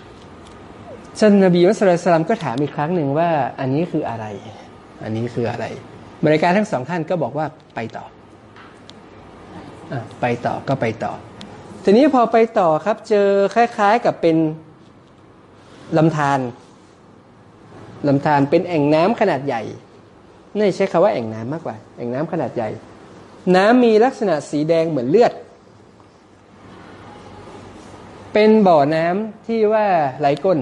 A: ๆท่านนบีมุสลิมก็ถามอีกครั้งหนึ่งว่าอันนี้คืออะไร อันนี้คืออะไรบริการทั้งสองท่านก็บอกว่าไปต่ออไปต่อก็ไปต่อ ทีนี้พอไปต่อครับเจอคล้าย ๆกับเป็นลำธารลำธารเป็นแอ่งน้ำขนาดใหญ่นี่ใช้คาว่าแอ่งน้ำมากกว่า แอ่งน้ำขนาดใหญ่ น้ำมีลักษณะสีแดงเหมือนเลือด เป็นบ่อน้ำที่ว่าไหลก้น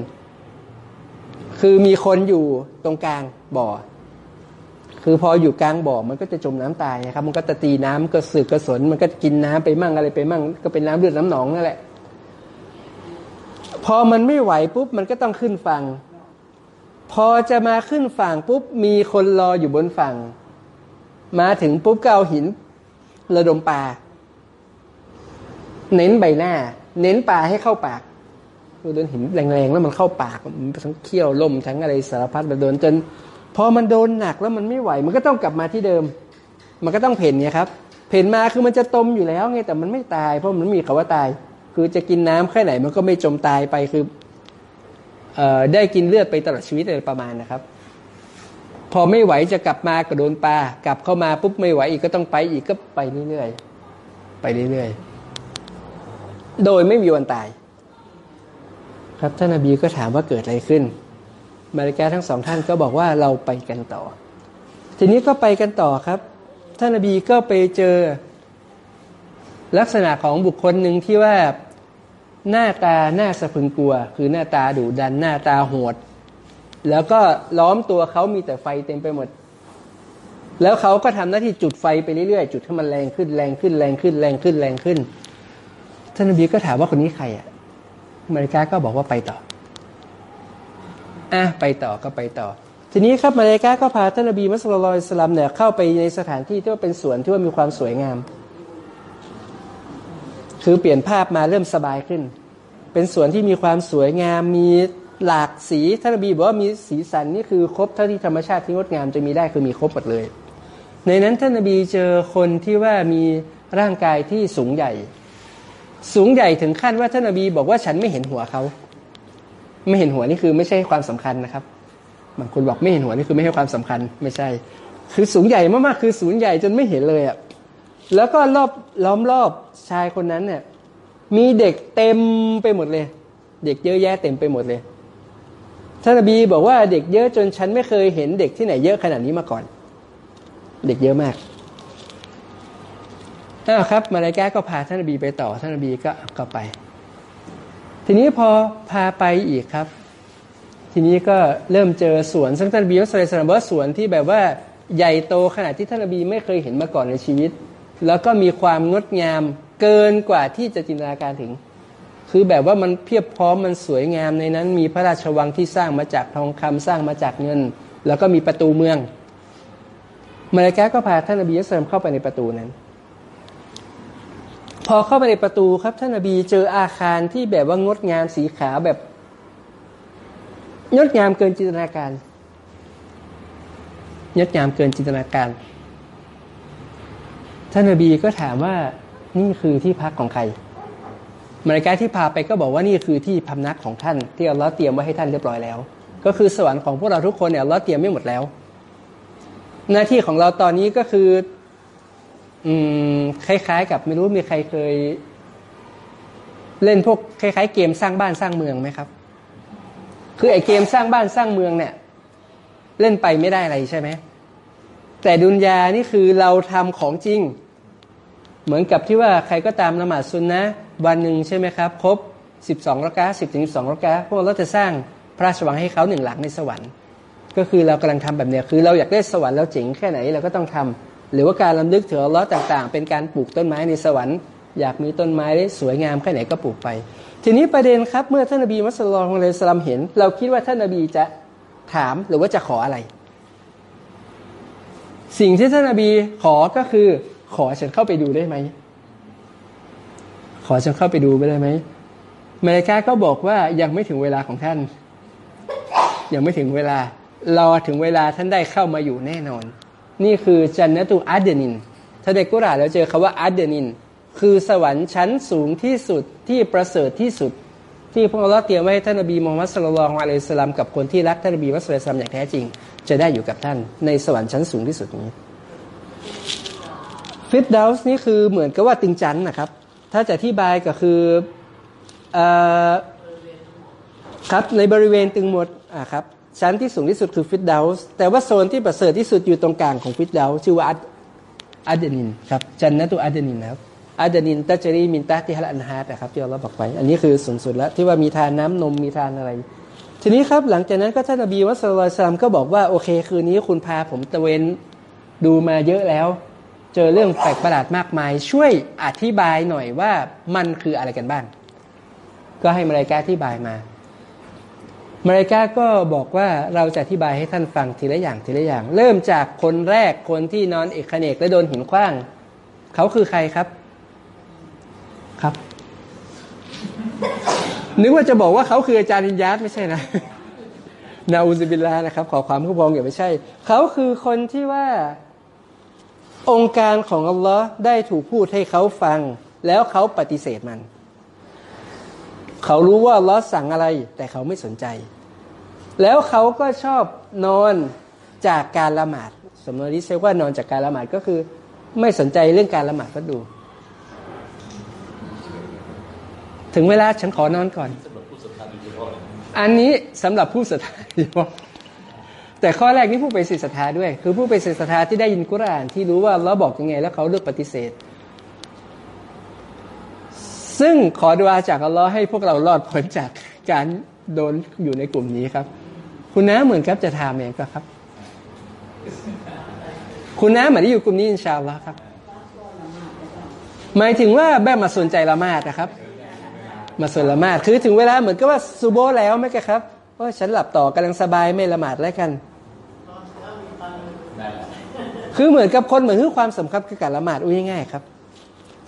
A: คือมีคนอยู่ตรงกลางบ่อ คือพออยู่กลางบ่อมันก็จะจมน้ำตายนะครับ มันก็จะตีน้ำก็สึกกระสน มันก็กินน้ำไปมั่งอะไรไปมั่ง ก็เป็นน้ำเลือดน้ำหนองนั่นแหละ พอมันไม่ไหวปุ๊บมันก็ต้องขึ้นฝั่ง พอจะมาขึ้นฝั่งปุ๊บมีคนรออยู่บนฝั่ง มาถึงปุ๊บก็เอาหิน ระดมปลาเน้นใบหน้า เน้นปลาให้เข้าปากโดนหินแรงๆแล้วมันเข้าปากมันทั้งเคี้ยวล่มทั้งอะไรสารพัดมาโดนจน พอมันโดนหนักแล้วมันไม่ไหว มันก็ต้องกลับมาที่เดิม มันก็ต้องเพ่นเนี่ยครับเพ่นมาคือมันจะตมอยู่แล้วไงแต่มันไม่ตาย เพราะมันมีคาว่าตาย คือจะกินน้ำแค่ไหน มันก็ไม่จมตายไปคือได้กินเลือดไปตลอดชีวิตอะไรประมาณนะครับ พอไม่ไหวจะกลับมาก็โดนปลากลับเข้ามาปุ๊บไม่ไหวอีกก็ต้องไปอีกก็ไปเรื่อยๆไปเรื่อยๆโดยไม่มีวันตาย ครับท่านนบีก็ถามว่าเกิดอะไรขึ้น มาริกาทั้งสองท่านก็บอกว่าเราไปกันต่อ ทีนี้ก็ไปกันต่อครับ ท่านนบีก็ไปเจอ ลักษณะของบุคคลหนึ่งที่ว่าหน้าตาหน้าสะพึงกลัว คือหน้าตาดุดันหน้าตาโหด แล้วก็ล้อมตัวเขามีแต่ไฟเต็มไปหมด แล้วเขาก็ทำหน้าที่จุดไฟไปเรื่อยๆ จุดให้มันแรงขึ้นแรงขึ้นแรงขึ้นแรงขึ้นแรงขึ้น ท่านนบีก็ถามว่าคนนี้ใครอะมาริกาก็บอกว่าไปต่อ อะไปต่อก็ไปต่อ ทีนี้ครับมาริกาก็พาท่านนบีมุสลิมสลัมเนี่ยเข้าไปในสถานที่ที่ว่าเป็นสวนที่ว่ามีความสวยงาม คือเปลี่ยนภาพมาเริ่มสบายขึ้น เป็นสวนที่มีความสวยงามมีหลากสีท่านนบีบอกว่ามีสีสันนี่คือครบเท่าที่ธรรมชาติที่งดงามจะมีได้คือมีครบหมดเลย ในนั้นท่านนบีเจอคนที่ว่ามีร่างกายที่สูงใหญ่ สูงใหญ่ถึงขั้นว่าท่านนบีบอกว่าฉันไม่เห็นหัวเขา ไม่เห็นหัวนี่คือไม่ใช่ความสำคัญนะครับ บางคนบอกไม่เห็นหัวนี่คือไม่ให้ความสำคัญไม่ใช่ คือสูงใหญ่มากๆคือสูงใหญ่จนไม่เห็นเลยอะแล้วก็รอบล้อมรอบชายคนนั้นเนี่ย มีเด็กเต็มไปหมดเลย เด็กเยอะแยะเต็มไปหมดเลยท่านอบีบอกว่าเด็กเยอะจนฉันไม่เคยเห็นเด็กที่ไหนเยอะขนาดนี้มาก่อน เด็กเยอะมากอ้าวครับ มาลายแก้ก็พาท่านอบีไปต่อท่านอบีก็ก็ไป ทีนี้พอพาไปอีกครับ ทีนี้ก็เริ่มเจอสวนซึ่งท่านบีก็แสดงว่าสวนที่แบบว่าใหญ่โตขนาดที่ท่านบีไม่เคยเห็นมาก่อนในชีวิต แล้วก็มีความงดงามเกินกว่าที่จะจินตนาการถึง คือแบบว่ามันเพียบพร้อมมันสวยงามในนั้นมีพระราชวังที่สร้างมาจากทองคำสร้างมาจากเงิน แล้วก็มีประตูเมืองมาเลกาก็พาท่านอบีอัสลามเข้าไปในประตูนั้น พอเข้าไปในประตูครับ ท่านอบีเจออาคารที่แบบว่างดงามสีขาวแบบงดงามเกินจินตนาการงดงามเกินจินตนาการ ท่านนบีก็ถามว่านี่คือที่พักของใครมาริกาที่พาไปก็บอกว่านี่คือที่พำนักของท่านที่อัลลอฮ์เตรียมไว้ให้ท่านเรียบร้อยแล้ว ก็คือสวรรค์ของพวกเราทุกคนเนี่ยอัลลอฮ์เตรียมไม่หมดแล้ว หน้าที่ของเราตอนนี้ก็คือ อืมคล้าย ๆ กับไม่รู้มีใครเคย เล่นพวกคล้าย ๆ เกมสร้างบ้านสร้างเมืองไหมครับ คือไอ้เกมสร้างบ้านสร้างเมืองเนี่ย เล่นไปไม่ได้อะไรใช่ไหมแต่ดุนยานี่คือเราทำของจริง เหมือนกับที่ว่าใครก็ตามละหมาดซุนนะวันหนึ่งใช่ไหมครับ ครบสิบสองรักะสิบถึงสิบสองรักะพวกเราจะสร้างพระราชวังให้เขาหนึ่งหลังในสวรรค์ ก็คือเรากำลังทำแบบเนี้ยคือเราอยากได้สวรรค์แล้วเจ๋งแค่ไหนเราก็ต้องทำ หรือว่าการลำลึกถึงอัลลอฮ์ต่างๆ เป็นการปลูกต้นไม้ในสวรรค์อยากมีต้นไม้ได้สวยงามแค่ไหนก็ปลูกไป ทีนี้ประเด็นครับเมื่อท่านนบีมุสลิมของเลสลามเห็น เราคิดว่าท่านนบีจะถามหรือว่าจะขออะไร สิ่งที่ท่านนบีขอก็คือขอฉันเข้าไปดูได้ไหม ขอฉันเข้าไปดูไปได้ไหมมาเลกาก็บอกว่ายังไม่ถึงเวลาของท่าน ยังไม่ถึงเวลารอถึงเวลาท่านได้เข้ามาอยู่แน่นอน นี่คือจันนตุอัดเดนิน ถ้าเด็กกุรานแล้วเจอคาว่าอัดเดนิน คือสวรรค์ชั้นสูงที่สุดที่ประเสริฐที่สุด ที่พระองค์เตรียมไว้ให้ท่านนบีมูฮัมมัดสุลลัลของอะลัยฮิสลามกับคนที่รักท่านนบีมุฮัมมัดสุลลัลสลามอย่างแท้จริง จะได้อยู่กับท่านในสวรรค์ชั้นสูงที่สุดนี้ ฟิตดาวส์นี่คือเหมือนกับว่าติงจันนะครับ ถ้าจะอธิบายก็คือเอ่อครับในบริเวณตึงหมดอ่าครับ ชั้นที่สูงที่สุดคือฟิตดาวส์แต่ว่าโซนที่ประเสริฐที่สุดอยู่ตรงกลางของฟิตดาวส์ชื่อว่าอัดนินครับجنات عدن นะครับ عدن تجري من تحتها الأنهار นะครับที่เราบอกไป อันนี้คือสูงสุดแล้วที่ว่ามีธารน้ำนมมีธารอะไร ทีนี้ครับหลังจากนั้นก็ท่านนบีมัสลิมก็บอกว่าโอเค คืนนี้คุณพาผมตระเวนดูมาเยอะแล้ว เจอเรื่องแปลกประหลาดมากมาย ช่วยอธิบายหน่อยว่ามันคืออะไรกันบ้างก็ให้มาลายกาอธิบายมา มาลายกาก็บอกว่าเราจะอธิบายให้ท่านฟังทีละอย่างทีละอย่าง เริ่มจากคนแรกคนที่นอนเอกเนกและโดนหินขว้าง เขาคือใครครับครับ นึกว่าจะบอกว่าเขาคืออาจารย์อินยาสไม่ใช่นะนาอูซิบิลลานะครับ ขอความคุ้มครองอย่าไม่ใช่ เขาคือคนที่ว่าองค์การของอัลลอฮ์ได้ถูกพูดให้เขาฟัง แล้วเขาปฏิเสธมัน เขารู้ว่าอัลลอฮ์สั่งอะไร แต่เขาไม่สนใจ แล้วเขาก็ชอบนอนจากการละหมาด สมมติที่เรียกว่านอนจากการละหมาดก็คือ ไม่สนใจเรื่องการละหมาดก็ดู ถึงเวลาฉันขอนอนก่อน อันนี้สำหรับผู้ศรัทธาเฉพาะแต่ข้อแรกนี่ผู้ไปศิษย์ศรัทธาด้วย คือผู้ไปศิษย์ศรัทธาที่ได้ยินกุรานที่รู้ว่าเราบอกยังไง แล้วเขาเลือกปฏิเสธ ซึ่งขอดุอาจากอัลลอฮ์ให้พวกเรารอดพ้นจากการโดนอยู่ในกลุ่มนี้ครับ คุณน้าเหมือนครับจะทำเองก็ครับ คุณน้าเหมือนที่อยู่กลุ่มนี้อินชาอัลลอฮ์ครับ หมายถึงว่าแบบมาสนใจละมาดนะครับ มาสนละมาดคือถึงเวลาเหมือนกับว่าซูโบแล้วไหมครับว่าฉันหลับต่อกำลังสบายไม่ละหมาดแล้วกัน คือเหมือนกับคนเหมือนคือความสำคัญกับการละหมาดอุ้ยง่ายๆครับ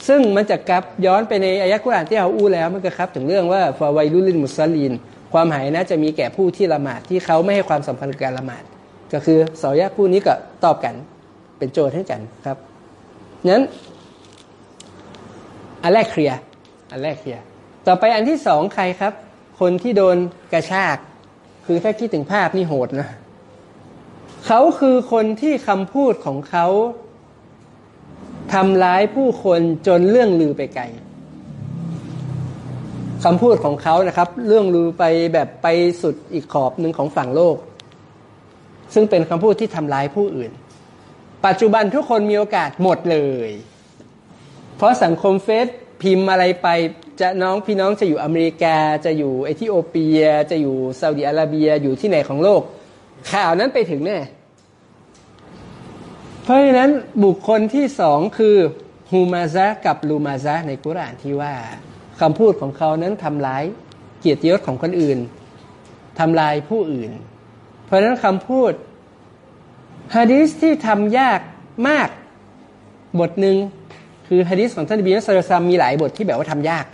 A: ซึ่งมันจะกลับย้อนไปในอายะกุรานที่เราอู้แล้วมันก็ครับ ถึงเรื่องว่าฟาวัยลุลินมุสลิน ความหายนะจะมีแก่ผู้ที่ละหมาดที่เขาไม่ให้ความสำคัญกับการละหมาด ก็คือสอยะผู้นี้ก็ตอบกันเป็นโจทย์ให้กันครับนั้นอันแรกเคลียร์อันแรกเคลียร์ต่อไปอันที่สองใครครับ คนที่โดนกระชาก คือถ้าคิดถึงภาพนี่โหดนะเขาคือคนที่คำพูดของเขาทำร้ายผู้คนจนเรื่องลือไปไกล คำพูดของเขานะครับเรื่องลือไปแบบไปสุดอีกขอบหนึ่งของฝั่งโลก ซึ่งเป็นคำพูดที่ทำร้ายผู้อื่น ปัจจุบันทุกคนมีโอกาสหมดเลย เพราะสังคมเฟซพิมพ์อะไรไปจะน้องพี่น้องจะอยู่อเมริกาจะอยู่เอธิโอเปีย จะอยู่ซาอุดิอาระเบียอยู่ที่ไหนของโลก ข่าวนั้นไปถึงแน่เพราะฉะนั้นบุคคลที่สองคือฮูมาซะกับลูมาซะในกุรานที่ว่า คำพูดของเขานั้นทำร้ายเกียรติยศของคนอื่นทำลายผู้อื่น เพราะฉะนั้นคำพูดฮะดีสที่ทำยากมากบทหนึ่งคือฮะดีสของท่านบีนัสซัมมีหลายบทที่แบบว่าทำยาก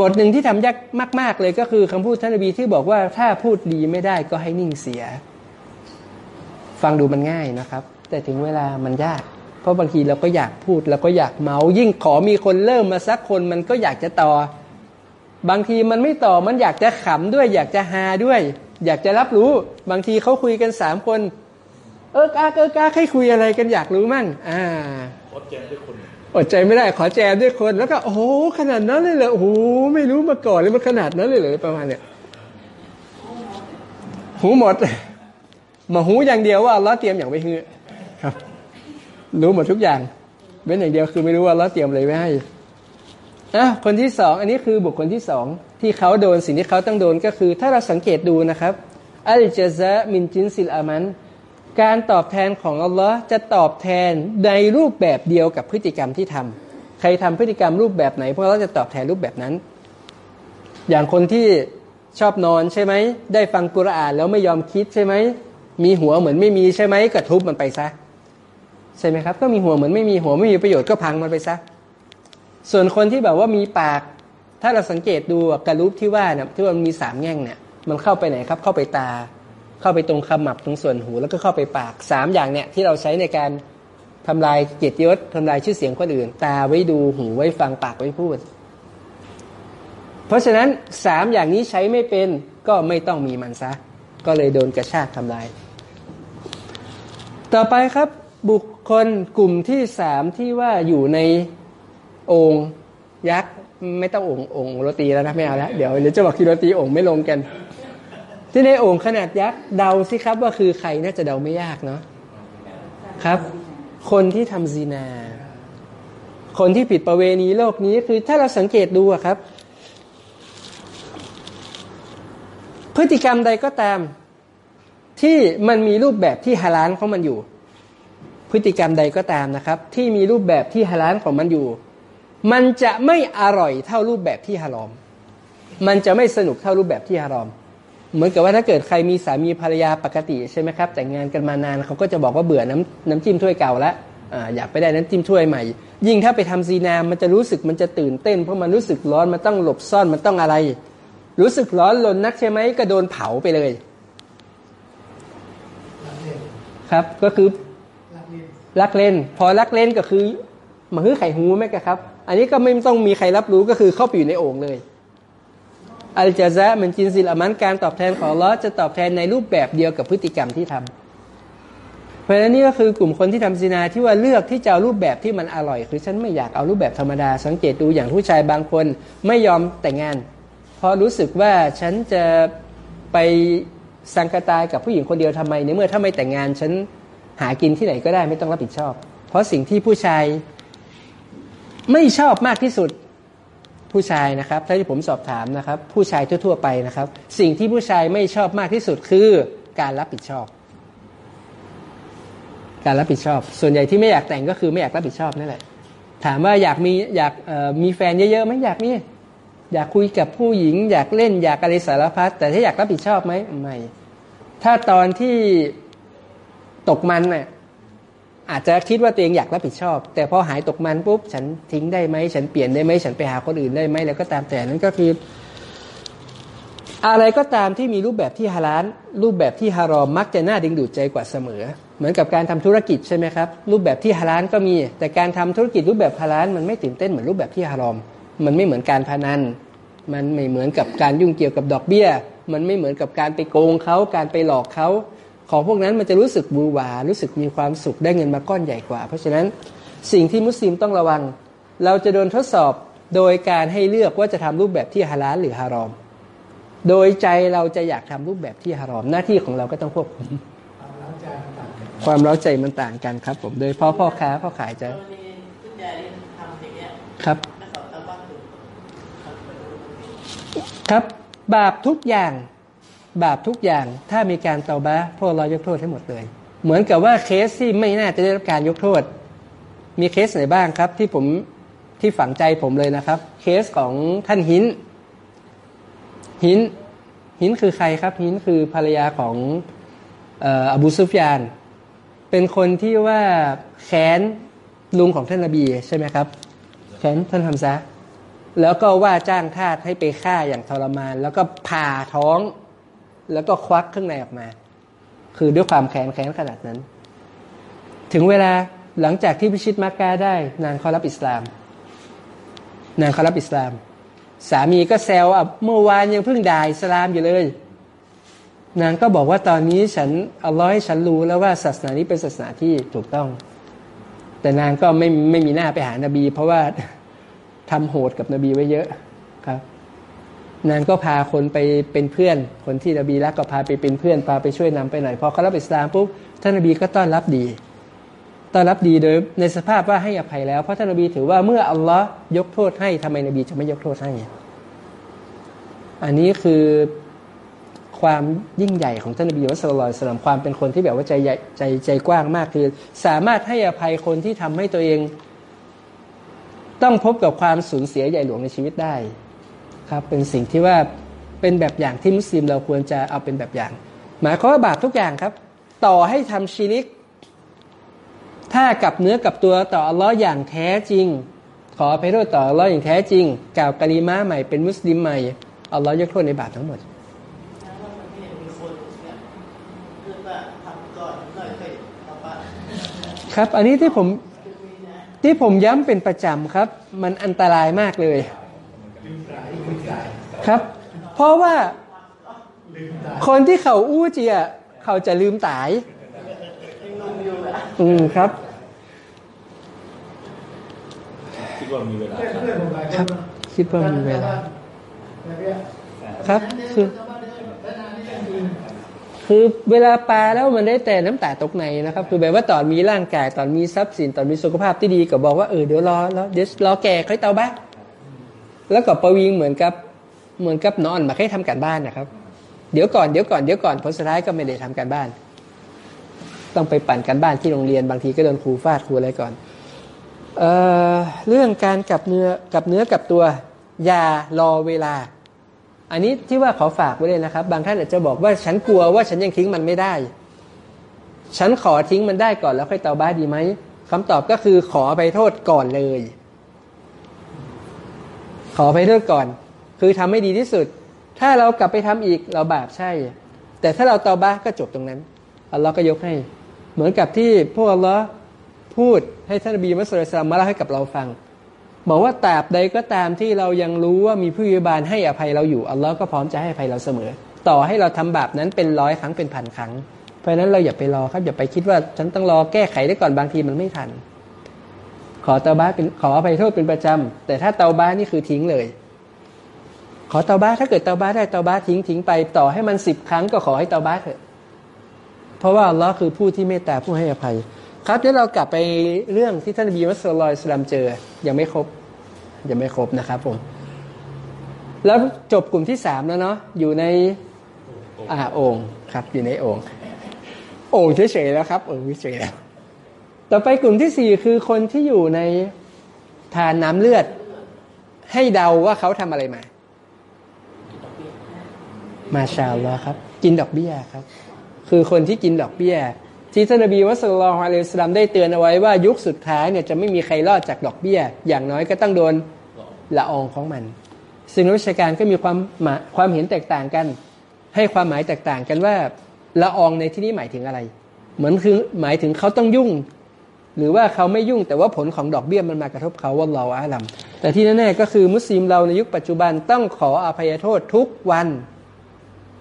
A: บทหนึ่งที่ทำยากมาก ๆ เลยก็คือคำพูดท่านบีที่บอกว่าถ้าพูดดีไม่ได้ก็ให้นิ่งเสีย ฟังดูมันง่ายนะครับ แต่ถึงเวลามันยาก เพราะบางทีเราก็อยากพูดเราก็อยากเมา ยิ่งขอมีคนเริ่มมาสักคนมันก็อยากจะต่อ บางทีมันไม่ต่อมันอยากจะขำด้วย อยากจะฮาด้วย อยากจะรับรู้ บางทีเขาคุยกันสามคน เออกาเออกาให้คุยอะไรกันอยากรู้มั่งอ่าอดใจด้วยคนอดใจไม่ได้ขอแจมด้วยคน แล้วก็โอ้โหขนาดนั้นเลยเหรอโอ้โหไม่รู้มาก่อนเลยมันขนาดนั้นเลยเหรอประมาณเนี้ยหูหมดมาหูอย่างเดียวว่าเราเตรียมอย่างไม่ฮือครับ รู้หมดทุกอย่างเว้นอย่างเดียวคือไม่รู้ว่าเราเตรียมอะไรไว้ให้อะคนที่สองอันนี้คือบุคคลที่สองที่เขาโดนสิ่งที่เขาต้องโดนก็คือ ถ้าเราสังเกตดูนะครับอัลเจซะมินจินซิลอามัน การตอบแทนของอัลลอฮ์จะตอบแทนในรูปแบบเดียวกับพฤติกรรมที่ทำใครทำพฤติกรรมรูปแบบไหนพวกเราจะตอบแทนรูปแบบนั้น อย่างคนที่ชอบนอนใช่ไหมได้ฟังกุรอานแล้วไม่ยอมคิดใช่ไหมมีหัวเหมือนไม่มีใช่ไหมก็ทุบมันไปซะ ใช่ไหมครับ ก็มีหัวเหมือนไม่มีหัวไม่มีประโยชน์ก็พังมันไปซะส่วนคนที่แบบว่ามีปาก ถ้าเราสังเกตดูกระลุปที่ว่าเนี่ยที่มันมีสามแง่งเนี่ย มันเข้าไปไหนครับ เข้าไปตา เข้าไปตรงขมับตรงส่วนหูแล้วก็เข้าไปปากสามอย่างเนี่ยที่เราใช้ในการทำลายเกียรติยศทำลายชื่อเสียงคนอื่น ตาไว้ดูหูไว้ฟังปากไว้พูด เพราะฉะนั้นสามอย่างนี้ใช้ไม่เป็นก็ไม่ต้องมีมันซะ ก็เลยโดนกระชากทำลาย ต่อไปครับบุค คลกลุ่มที่สามที่ว่าอยู่ในองค์ยักษ์ไม่ต้ององค์องค์โรตีแล้วนะไม่เอาแล้วเดี๋ยวเดี๋ยวจะบอกคิโรตีองค์ไม่ลงกัน ที่ในโอ่งขนาดยักษ์เดาสิครับว่าคือใครน่าจะเดาไม่ยากเนาะครับ คนที่ทำซีนา คนที่ผิดประเวณีโลกนี้คือถ้าเราสังเกตดูอะครับ พฤติกรรมใดก็ตามที่มันมีรูปแบบที่ฮาลาลของมันอยู่ พฤติกรรมใดก็ตามนะครับ ที่มีรูปแบบที่ฮาลาลของมันอยู่ มันจะไม่อร่อยเท่ารูปแบบที่ฮารอม มันจะไม่สนุกเท่ารูปแบบที่ฮารอม เหมือนกับว่าถ้าเกิดใครมีสามีภรรยาปกติใช่ไหมครับ แต่งงานกันมานานเขาก็จะบอกว่าเบื่อน้ำน้ำจิ้มถ้วยเก่าแล้วออยากไปได้น้ำจิ้มถ้วยใหม่ ยิ่งถ้าไปทำซีนามมันจะรู้สึกมันจะตื่นเต้น เพราะมันรู้สึกร้อนมันต้องหลบซ่อนมันต้องอะไร รู้สึกร้อนลนนักใช่ไหมก็โดนเผาไปเลย ครับก็คือ รักเล่น พอรักเล่นก็คือมาฮื้อไข่หูไหมกะครับ อันนี้ก็ไม่ต้องมีใครรับรู้ก็คือเข้าไปอยู่ในโอ่งเลย อัลจาซะมันจินซิลอามันการตอบแทนของลอจะตอบแทนในรูปแบบเดียวกับพฤติกรรมที่ทำเพราะฉะนั้นนี่ก็คือกลุ่มคนที่ทำซินาที่ว่าเลือกที่จะเอารูปแบบที่มันอร่อย คือฉันไม่อยากเอารูปแบบธรรมดา สังเกตดูอย่างผู้ชายบางคนไม่ยอมแต่งงาน เพราะรู้สึกว่าฉันจะไปสังกตายกับผู้หญิงคนเดียวทำไมในเมื่อถ้าไม่แต่งงานฉัน หากินที่ไหนก็ได้ไม่ต้องรับผิดชอบ เพราะสิ่งที่ผู้ชายไม่ชอบมากที่สุดผู้ชายนะครับถ้าที่ผมสอบถามนะครับ ผู้ชายทั่ว ๆ ไปนะครับ สิ่งที่ผู้ชายไม่ชอบมากที่สุดคือการรับผิดชอบ การรับผิดชอบ ส่วนใหญ่ที่ไม่อยากแต่งก็คือไม่อยากรับผิดชอบนั่นแหละถามว่าอยากมีอยากมีแฟนเยอะๆไหมอยากมีอยากคุยกับผู้หญิง อยากเล่นอยากอะไรสารพัดแต่ถ้าอยากรับผิดชอบไหมไม่ถ้าตอนที่ ตกมันเนี่ยอาจจะคิดว่าตัวเองอยากรับผิดชอบ แต่พอหายตกมันปุ๊บฉันทิ้งได้ไหมฉันเปลี่ยนได้ไหมฉันไปหาคนอื่นได้ไหมแล้วก็ตามแต่นั้นก็คือ อะไรก็ตามที่มีรูปแบบที่ฮาลาลรูปแบบที่ฮารอมมักจะน่าดึงดูดใจกว่าเสมอ เหมือนกับการทำธุรกิจใช่ไหมครับรูปแบบที่ฮาลาลก็มี แต่การทำธุรกิจรูปแบบฮาลาลมันไม่ตื่นเต้นเหมือนรูปแบบที่ฮารอม มันไม่เหมือนการพนันมันไม่เหมือนกับการยุ่งเกี่ยวกับดอกเบี้ย มันไม่เหมือนกับการไปโกงเขาการไปหลอกเขา ของพวกนั้นมันจะรู้สึกบูวารู้สึกมีความสุขได้เงินมาก้อนใหญ่กว่า เพราะฉะนั้นสิ่งที่มุสลิมต้องระวัง เราจะโดนทดสอบโดยการให้เลือกว่าจะทำรูปแบบที่ฮาลาลหรือฮารอม โดยใจเราจะอยากทำรูปแบบที่ฮารอม หน้าที่ของเราก็ต้องควบคุม ความเร้าใจมันต่างกันครับ ผมโดยพ่อพ่อค้าพ่อขายจะครับ ครับ บาปทุกอย่าง บาปทุกอย่างถ้ามีการเตาบ้าพวกเรายกโทษให้หมดเลย เหมือนกับว่าเคสที่ไม่น่าจะได้รับการยกโทษ มีเคสไหนบ้างครับ ที่ผมที่ฝังใจผมเลยนะครับ เคสของท่านหิน หินหินคือใครครับ หินคือภรรยาของอบูซุฟยาน เป็นคนที่ว่าแค้นลุงของท่านนบีใช่ไหมครับแค้นท่านทำซะแล้วก็ว่าจ้างทาสให้ไปฆ่าอย่างทรมาน แล้วก็ผ่าท้อง แล้วก็ควักข้างในออกมา คือด้วยความแค้นแค้นขนาดนั้น ถึงเวลาหลังจากที่พิชิตมักกะได้ นางเขารับอิสลาม นางเขารับอิสลาม สามีก็แซวอะเมื่อวานยังเพิ่งด่าอิสลามอยู่เลย นางก็บอกว่าตอนนี้ฉันอัลลอฮ์ให้ฉันรู้แล้วว่าศาสนานี้เป็นศาสนาที่ถูกต้อง แต่นางก็ไม่ไม่มีหน้าไปหานาบี เพราะว่าทำโหดกับนบีไว้เยอะ นางก็พาคนไปเป็นเพื่อน คนที่นบีรักก็พาไปเป็นเพื่อนพาไปช่วยนำไปหน่อยพอเขารับอิสลามปุ๊บท่านนบีก็ต้อนรับดี ต้อนรับดีโดยในสภาพว่าให้อภัยแล้วเพราะท่านนบีถือว่าเมื่ออัลลอฮ์ยกโทษให้ทำไมนบีจะไม่ยกโทษให้ อันนี้คือความยิ่งใหญ่ของท่านนบีมุสลิมสลัมความเป็นคนที่แบบว่าใจใหญ่ใจใจกว้างมากคือ สามารถให้อภัยคนที่ทำให้ตัวเอง ต้องพบกับความสูญเสียใหญ่หลวงในชีวิตได้ ครับเป็นสิ่งที่ว่าเป็นแบบอย่างที่มุสลิมเราควรจะเอาเป็นแบบอย่าง หมายความว่าบาปทุกอย่างครับ ต่อให้ทำชีริก ถ้ากับเนื้อกับตัวต่ออัลลอฮ์อย่างแท้จริง ขออภัยโทษต่ออัลลอฮ์อย่างแท้จริง กล่าวกะลีมาใหม่เป็นมุสลิมใหม่อัลลอฮ์ยกโทษในบาปทั้งหมดครับ อันนี้ที่ผมที่ผมย้ำเป็นประจำครับ มันอันตรายมากเลย ครับ เพราะว่าคนที่เขาอู้เจียเขาจะลืมตาย
C: ยังหนุ่มอยู่อะ
A: อืมครับ
D: คิดว่ามีเวลา
E: เพื่อนเพื่อนผมหลายค
A: ครั
E: น
A: บคิดว่ามีเวลา
E: แบบเนี้ย
A: ครับคือ
E: ชาวบ้านเนี่ยแล้วนานนี่ยังมี
A: คือเวลาปลาแล้วมันได้แต่น้ำตาตกในนะครับ คือแบบว่าตอนมีร่างกายตอนมีทรัพย์สินตอนมีสุขภาพที่ดีก็บอกว่าเออเดี๋ยวรอรอเดี๋ยวรอแก่ค่อยเตาบ้า แล้วก็ประวิงเหมือนกับเหมือนกับนอนมาให้ทำการบ้านนะครับ เดี๋ยวก่อนเดี๋ยวก่อนเดี๋ยวก่อนผลสุดท้ายก็ไม่ได้ทำการบ้าน ต้องไปปั่นการบ้านที่โรงเรียนบางทีก็โดนครูฟาดครูอะไรก่อนเอ่อเรื่องการกลับเนื้อกับเนื้อกับตัวอย่ารอเวลา อันนี้ที่ว่าขอฝากไว้เลยนะครับ บางท่านอาจจะบอกว่าฉันกลัวว่าฉันยังทิ้งมันไม่ได้ ฉันขอทิ้งมันได้ก่อนแล้วค่อยเตาบ้าดีไหมคำตอบก็คือขอไปโทษก่อนเลย อไปโทษก่อน คือทำให้ดีที่สุด ถ้าเรากลับไปทำอีกเราบาปใช่ แต่ถ้าเราเตาบ้าก็จบตรงนั้นอัลลอฮ์ก็ยกให้ เหมือนกับที่พวกอัลลอฮ์พูดให้ท่านบีมัสลิมมาเล่าให้กับเราฟังบอกว่าตราบใดก็ตามที่เรายังรู้ว่ามีผู้ยิบาลให้อภัยเราอยู่อัลลอฮ์ก็พร้อมจะให้อภัยเราเสมอ ต่อให้เราทำบาปนั้นเป็นร้อยครั้งเป็นพันครั้ง เพราะฉะนั้นเราอย่าไปรอครับอย่าไปคิดว่าฉันต้องรอแก้ไขได้ก่อนบางทีมันไม่ทัน ขอเตาบ้าเป็นขออภัยโทษเป็นประจำแต่ถ้าเตาบ้านี่คือทิ้งเลย ขอเตาบ้าถ้าเกิดเตาบ้าได้เตาบ้าทิ้งทิ้งไปต่อให้มันสิบครั้งก็ขอให้เตาบ้าเถอะ เพราะว่าอัลลอฮ์คือผู้ที่เมตตาผู้ให้อภัย ครับเดี๋ยวเรากลับไปเรื่องที่ท่านบีมุสลิมสลามเจอ ยังไม่ครบ ยังไม่ครบนะครับผมแล้วจบกลุ่มที่สามแล้วเนาะอยู่ในอ่าโอ่งครับ อยู่ในโอ่งโอ่งเฉยๆแล้วครับโอ่งเฉยๆแล้ว ต่อไปกลุ่มที่สี่คือคนที่อยู่ในทานน้ำเลือด ให้เดาว่าเขาทำอะไรมา มาชาลลอฮ์ครับ กินดอกเบี้ยครับ คือคนที่กินดอกเบี้ย ที่ท่านนบีมุสลิมอะลัยฮิสลามได้เตือนเอาไว้ว่ายุคสุดท้ายเนี่ยจะไม่มีใครรอดจากดอกเบี้ย อย่างน้อยก็ต้องโดนละอองของมัน ซึ่งนักวิชาการก็มีความมาความเห็นแตกต่างกัน ให้ความหมายแตกต่างกันว่าละอองในที่นี้หมายถึงอะไร เหมือนคือหมายถึงเขาต้องยุ่ง หรือว่าเขาไม่ยุ่งแต่ว่าผลของดอกเบี้ยมันมากระทบเขาว่าเราอาลัมแต่ที่แน่ๆก็คือมุสลิมเราในยุคปัจจุบันต้องขออภัยโทษทุกวัน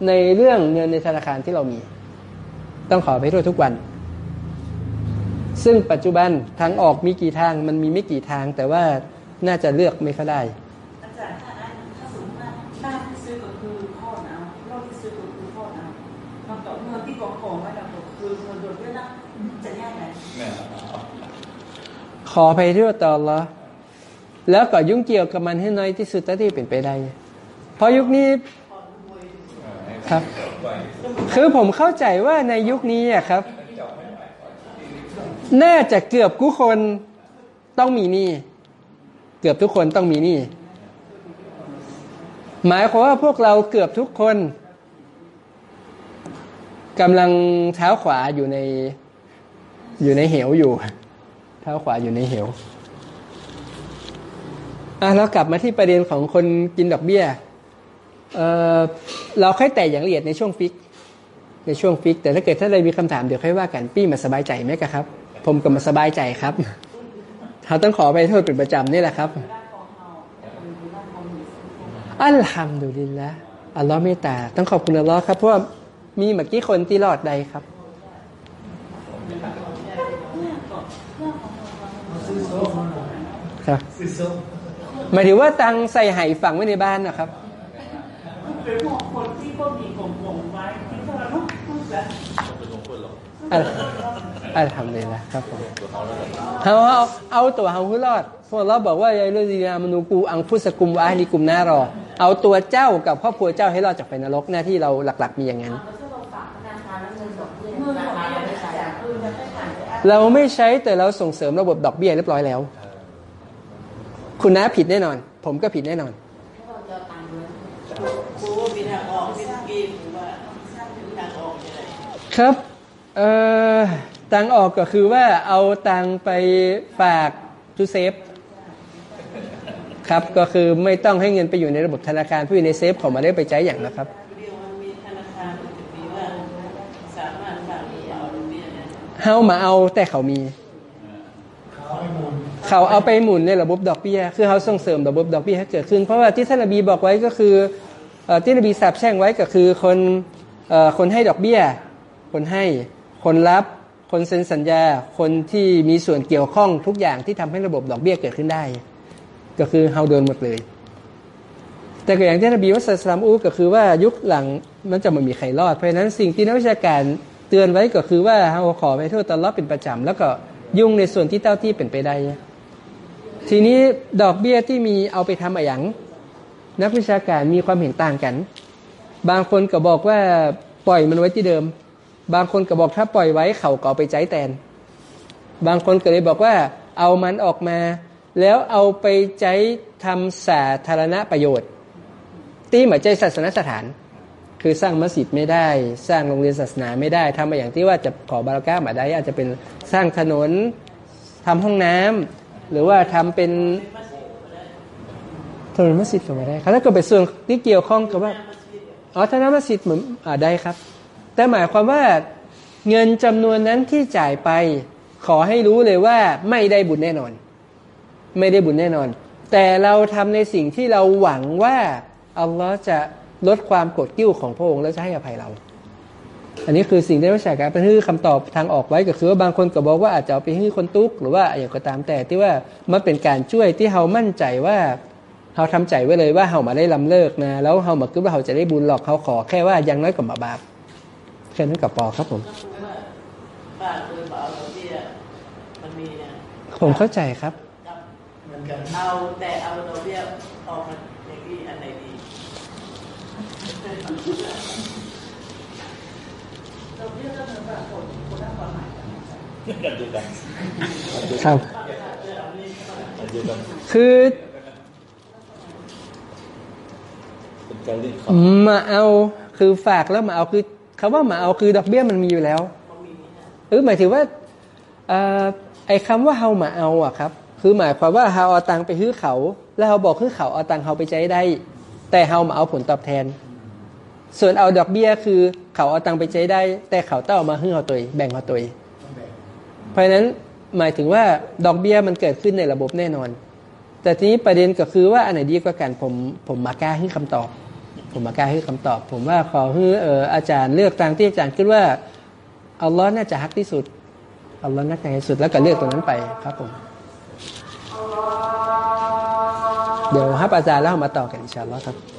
A: ในเรื่องเงินในธนาคารที่เรามี ต้องขออภัยโทษทุกวัน ซึ่งปัจจุบันทางออกมีกี่ทางมันมีไม่กี่ทาง แต่ว่าน่าจะเลือกไม่ค่อยได้
C: เงินโดดเบี้ยนะจะง่ายไหม
D: แม่
A: ขออภัยโทษต่ออัลลอแล้วก็ยุ่งเกี่ยวกับมันให้น้อยที่สุดเท่าที่เป็นไปได้ เพราะยุคนี้ครับ คือผมเข้าใจว่าในยุคนี้อะครับ น่าจะเกือบทุกคนต้องมีหนี้เกือบทุกคนต้องมีหนี้หมายความว่าพวกเราเกือบทุกคน กำลังเท้าขวาอยู่ในอยู่ในเหวอยู่ เท้าขวาอยู่ในเหวอะเรากลับมาที่ประเด็นของคนกินดอกเบี้ยเออเราค่อยแต่อย่างละเอียดในช่วงฟิก ในช่วงฟิก แต่ถ้าเกิดถ้าใดมีคำถามเดี๋ยวค่อยว่ากันปี้มาสบายใจไหมครับ ผมก็มาสบายใจครับเขาต้องขอไปโทษเป็นประจำนี่แหละครับอัลฮัมดุลิลละอัลลอฮ์เมตตา ต้องขอบคุณอัลลอฮ์ครับเพราะว่า มีเมื่อกี้คนที่รอดใดครับ
E: ซื้อโซ่มาหน่อย
A: ครับ
E: ซื้อโซ่
A: หมายถึงว่าตังใส่ไหฝังไว้ในบ้านนะครับ
C: เป็นพวกคนที่ก็มีกลมๆไว้ที่พวกเราเนาะพูดแล้ว
A: อัลอัลฮัมดุลิลละครับผมเอาเอาเอาตัวเฮาให้รอดพวกเราบอกว่ายายลุซีนามนูกูอังพุสกุมวะอาลีกุมนารอ เอาตัวเจ้ากับครอบครัวเจ้าให้รอดจากไฟนรกหน้าที่เราหลัก ๆ มีอย่างนั้น
C: เงินของเราไม่ใช่คือจะไม่ผ่านไป
A: เราไม่ใช้แต่เราส่งเสริมระบบดอกเบี้ยเรียบร้อยแล้ว คุณน้าผิดแน่นอน ผมก็ผิดแน่นอน
C: ครูมีทางออกมีทางกินหรือว่าทางออกยังไง
A: ครับเอ่อตังออกก็คือว่าเอาตังไปฝากทูเซฟครับก็คือไม่ต้องให้เงินไปอยู่ในระบบธนาคารผู้อยู่ในเซฟของมาได้ไปใช้อย่างนะครับ
C: เฮา
A: มาเอาแต่เขามี
E: เขา
A: เอาไปหมุนในระบบดอกเบี้ยคือเขาส่งเสริมระบบดอกเบี้ยให้เกิดขึ้น เพราะว่าที่ท่านนบีบอกไว้ก็คือที่นบีสาบแช่งไว้ก็คือคนคนให้ดอกเบี้ย คนให้คนรับ คนเซ็นสัญญา คนที่มีส่วนเกี่ยวข้องทุกอย่างที่ทำให้ระบบดอกเบี้ยเกิดขึ้นได้ ก็คือเฮาโดนหมดเลย แต่ก็อย่างที่นบีมุสลิมอู้ก็คือว่ายุคหลังมันจะไม่มีใครรอดเพราะฉะนั้นสิ่งที่นักวิชาการ เตือนไว้ก็คือว่าเราขอไปโทษตลอดเป็นประจำแล้วก็ยุ่งในส่วนที่เต้าที่เป็นไปได้ ทีนี้ดอกเบี้ยที่มีเอาไปทำอะไรอย่างนักวิชาการมีความเห็นต่างกัน บางคนก็บอกว่าปล่อยมันไว้ที่เดิม บางคนก็บอกถ้าปล่อยไว้เขาก็เอไปใจแตน บางคนก็เลยบอกว่าเอามันออกมา แล้วเอาไปใช้ทำสาธารณประโยชน์ ที่หมายใจศาสนสถาน คือสร้างมัสยิดไม่ได้ สร้างโรงเรียนศาสนาไม่ได้ทำมาอย่างที่ว่าจะขอบาราก้ามาได้อาจจะเป็นสร้างถนนทำห้องน้ำหรือว่าทำเป็นถนนมัสยิดก็ไม่ได้ครับถ้าเกิดเป็นส่วนที่เกี่ยวข้องกับว่าอ๋อถ้าน้ำมัสยิดเหมือนอ่าได้ครับ แต่หมายความว่าเงินจำนวนนั้นที่จ่ายไปขอให้รู้เลยว่าไม่ได้บุญแน่นอน ไม่ได้บุญแน่นอน แต่เราทำในสิ่งที่เราหวังว่าอัลลอฮ์จะ ลดความโกรธกิ้วของพระองค์แล้วจะให้อภัยเรา อันนี้คือสิ่งที่วิชาการเป็นคือคำตอบทางออกไว้ก็คือว่าบางคนก็บอกว่าอาจจะเอาไปให้คนตุกหรือว่าอย่างก็ตามแต่ที่ว่ามันเป็นการช่วยที่เรามั่นใจว่าเราทำใจไว้เลยว่าเรามาได้ลำเลิกนะแล้วเรามาคิดว่าเราจะได้บุญหรอกเขาขอแค่ว่าอยังน้อยกว่ามาบาปแค่นั้นกับปอครับผม
C: ก็คือว่าบ้านเคยบอกเอาดอกเบี้ยมันมีเนี่ย
A: ผมเข้าใจครับ
C: กับ
E: เหมือนกัน
C: เอาแต่เอาดอกเบี้ยออกมาอย่างนี้อันไหน คนคนละความหมายกัน
D: กันเดียวกัน
A: ครับ
D: กันเดียวกัน
A: คือ
D: เป็นการเรียกเขา
A: มาเอาคือฝากแล้วมาเอาคือคำว่ามาเอาคือดอกเบี้ยมันมีอยู่แล้วเออหมายถึงว่าเอ่อไอ้คำว่าเฮามาเอาอะครับ คือหมายความว่าเฮาเอาตังค์ไปฮื้อเขา แล้วเฮาบอกฮื้อเขาเอาตังค์เฮาไปใช้ได้ แต่เฮามาเอาผลตอบแทน ส่วนเอาดอกเบี้ยคือเขาเอาตังค์ไปใช้ได้ แต่เขาต้องเอามาฮื้เขาตัวเองแบ่งเขาตัวเองเพราะฉะนั้นหมายถึงว่าดอกเบี้ยมันเกิดขึ้นในระบบแน่นอน แต่ทีนี้ประเด็นก็คือว่าอันไหนดีกว่ากันผมผมมากล้าให้คำตอบ ผมมากล้าให้คำตอบ ผมว่าขอให้เอออาจารย์เลือกทางที่อาจารย์คิดว่าอัลลอฮ์น่าจะฮักที่สุดอัลลอฮ์น่าจะฮักที่สุดแล้วก็เลือกตรงนั้นไปครับผมเดี๋ยวให้อาจารย์แล้วมาต่อกันอินชาอัลลอฮ์ครับ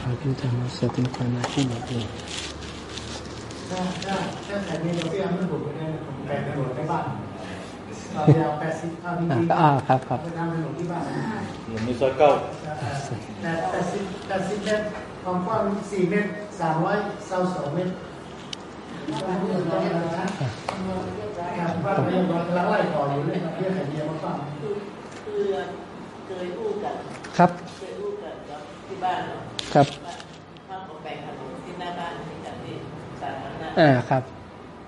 A: พาพิจารณาสติปัญญาที่หมดเลย
E: ถ้าถ้าถ้าแผ่นดินเราเตี้ยมันถูกไปได้ผมแบ่งถนนในบ้านเราจะเอาแปดสิบเอาจริงๆ
A: อ่าครับครับ
E: ไปทำถนนที่บ้าน
D: ยังมีซอยเก้า
E: แต่แปดสิบแปดสิบเมตรความกว้างสี่เมตรสามร้อยเซาสองเมตรบ้านที่เราต้องการนะบ้านเรายังกำลังไล่ต่ออยู่เลยเพื่อแผ่นดินมาฟัง
C: คือคือเคยอู้กัน
A: ครับ
C: เคยอู้กันกับที่บ้านเนาะ
A: ครับ
C: ว่าถ้าผมแบ่งถนนที่หน้าบ้านที่กันที่สาธารณะ
A: อ่าครับ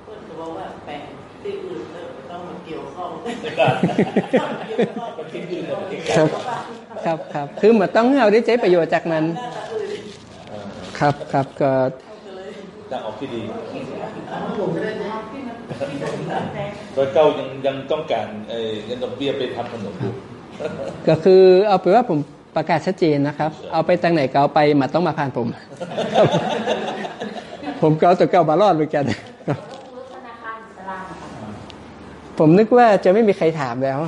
C: เพื่อนเขาบอกว่าแปลงที่อื่นแล้วไม่ต้องมาเกี่ยวข้อง
D: มันคิดยืนแต่มันคิด
A: ครับครับครับคือมันต้องให้เราได้ใช้ประโยชน์จากมัน
D: เออ
A: ครับครับก็
D: ทางออกที่ดี
E: ผมจะได้
D: ซอยเก้ายังยังต้องการเอ่อเงินดอกเบี้ยไปทำถนนอยู่
A: ก็คือเอาไปนว่าผม ประกาศชัดเจนนะครับ เอาไปทางไหนก็เอาไปมาต้องมาผ่านผม ผมก็เอาตัวเก่ามารอดเหมือนกัน ผมนึกว่าจะไม่มีใครถามแล้ว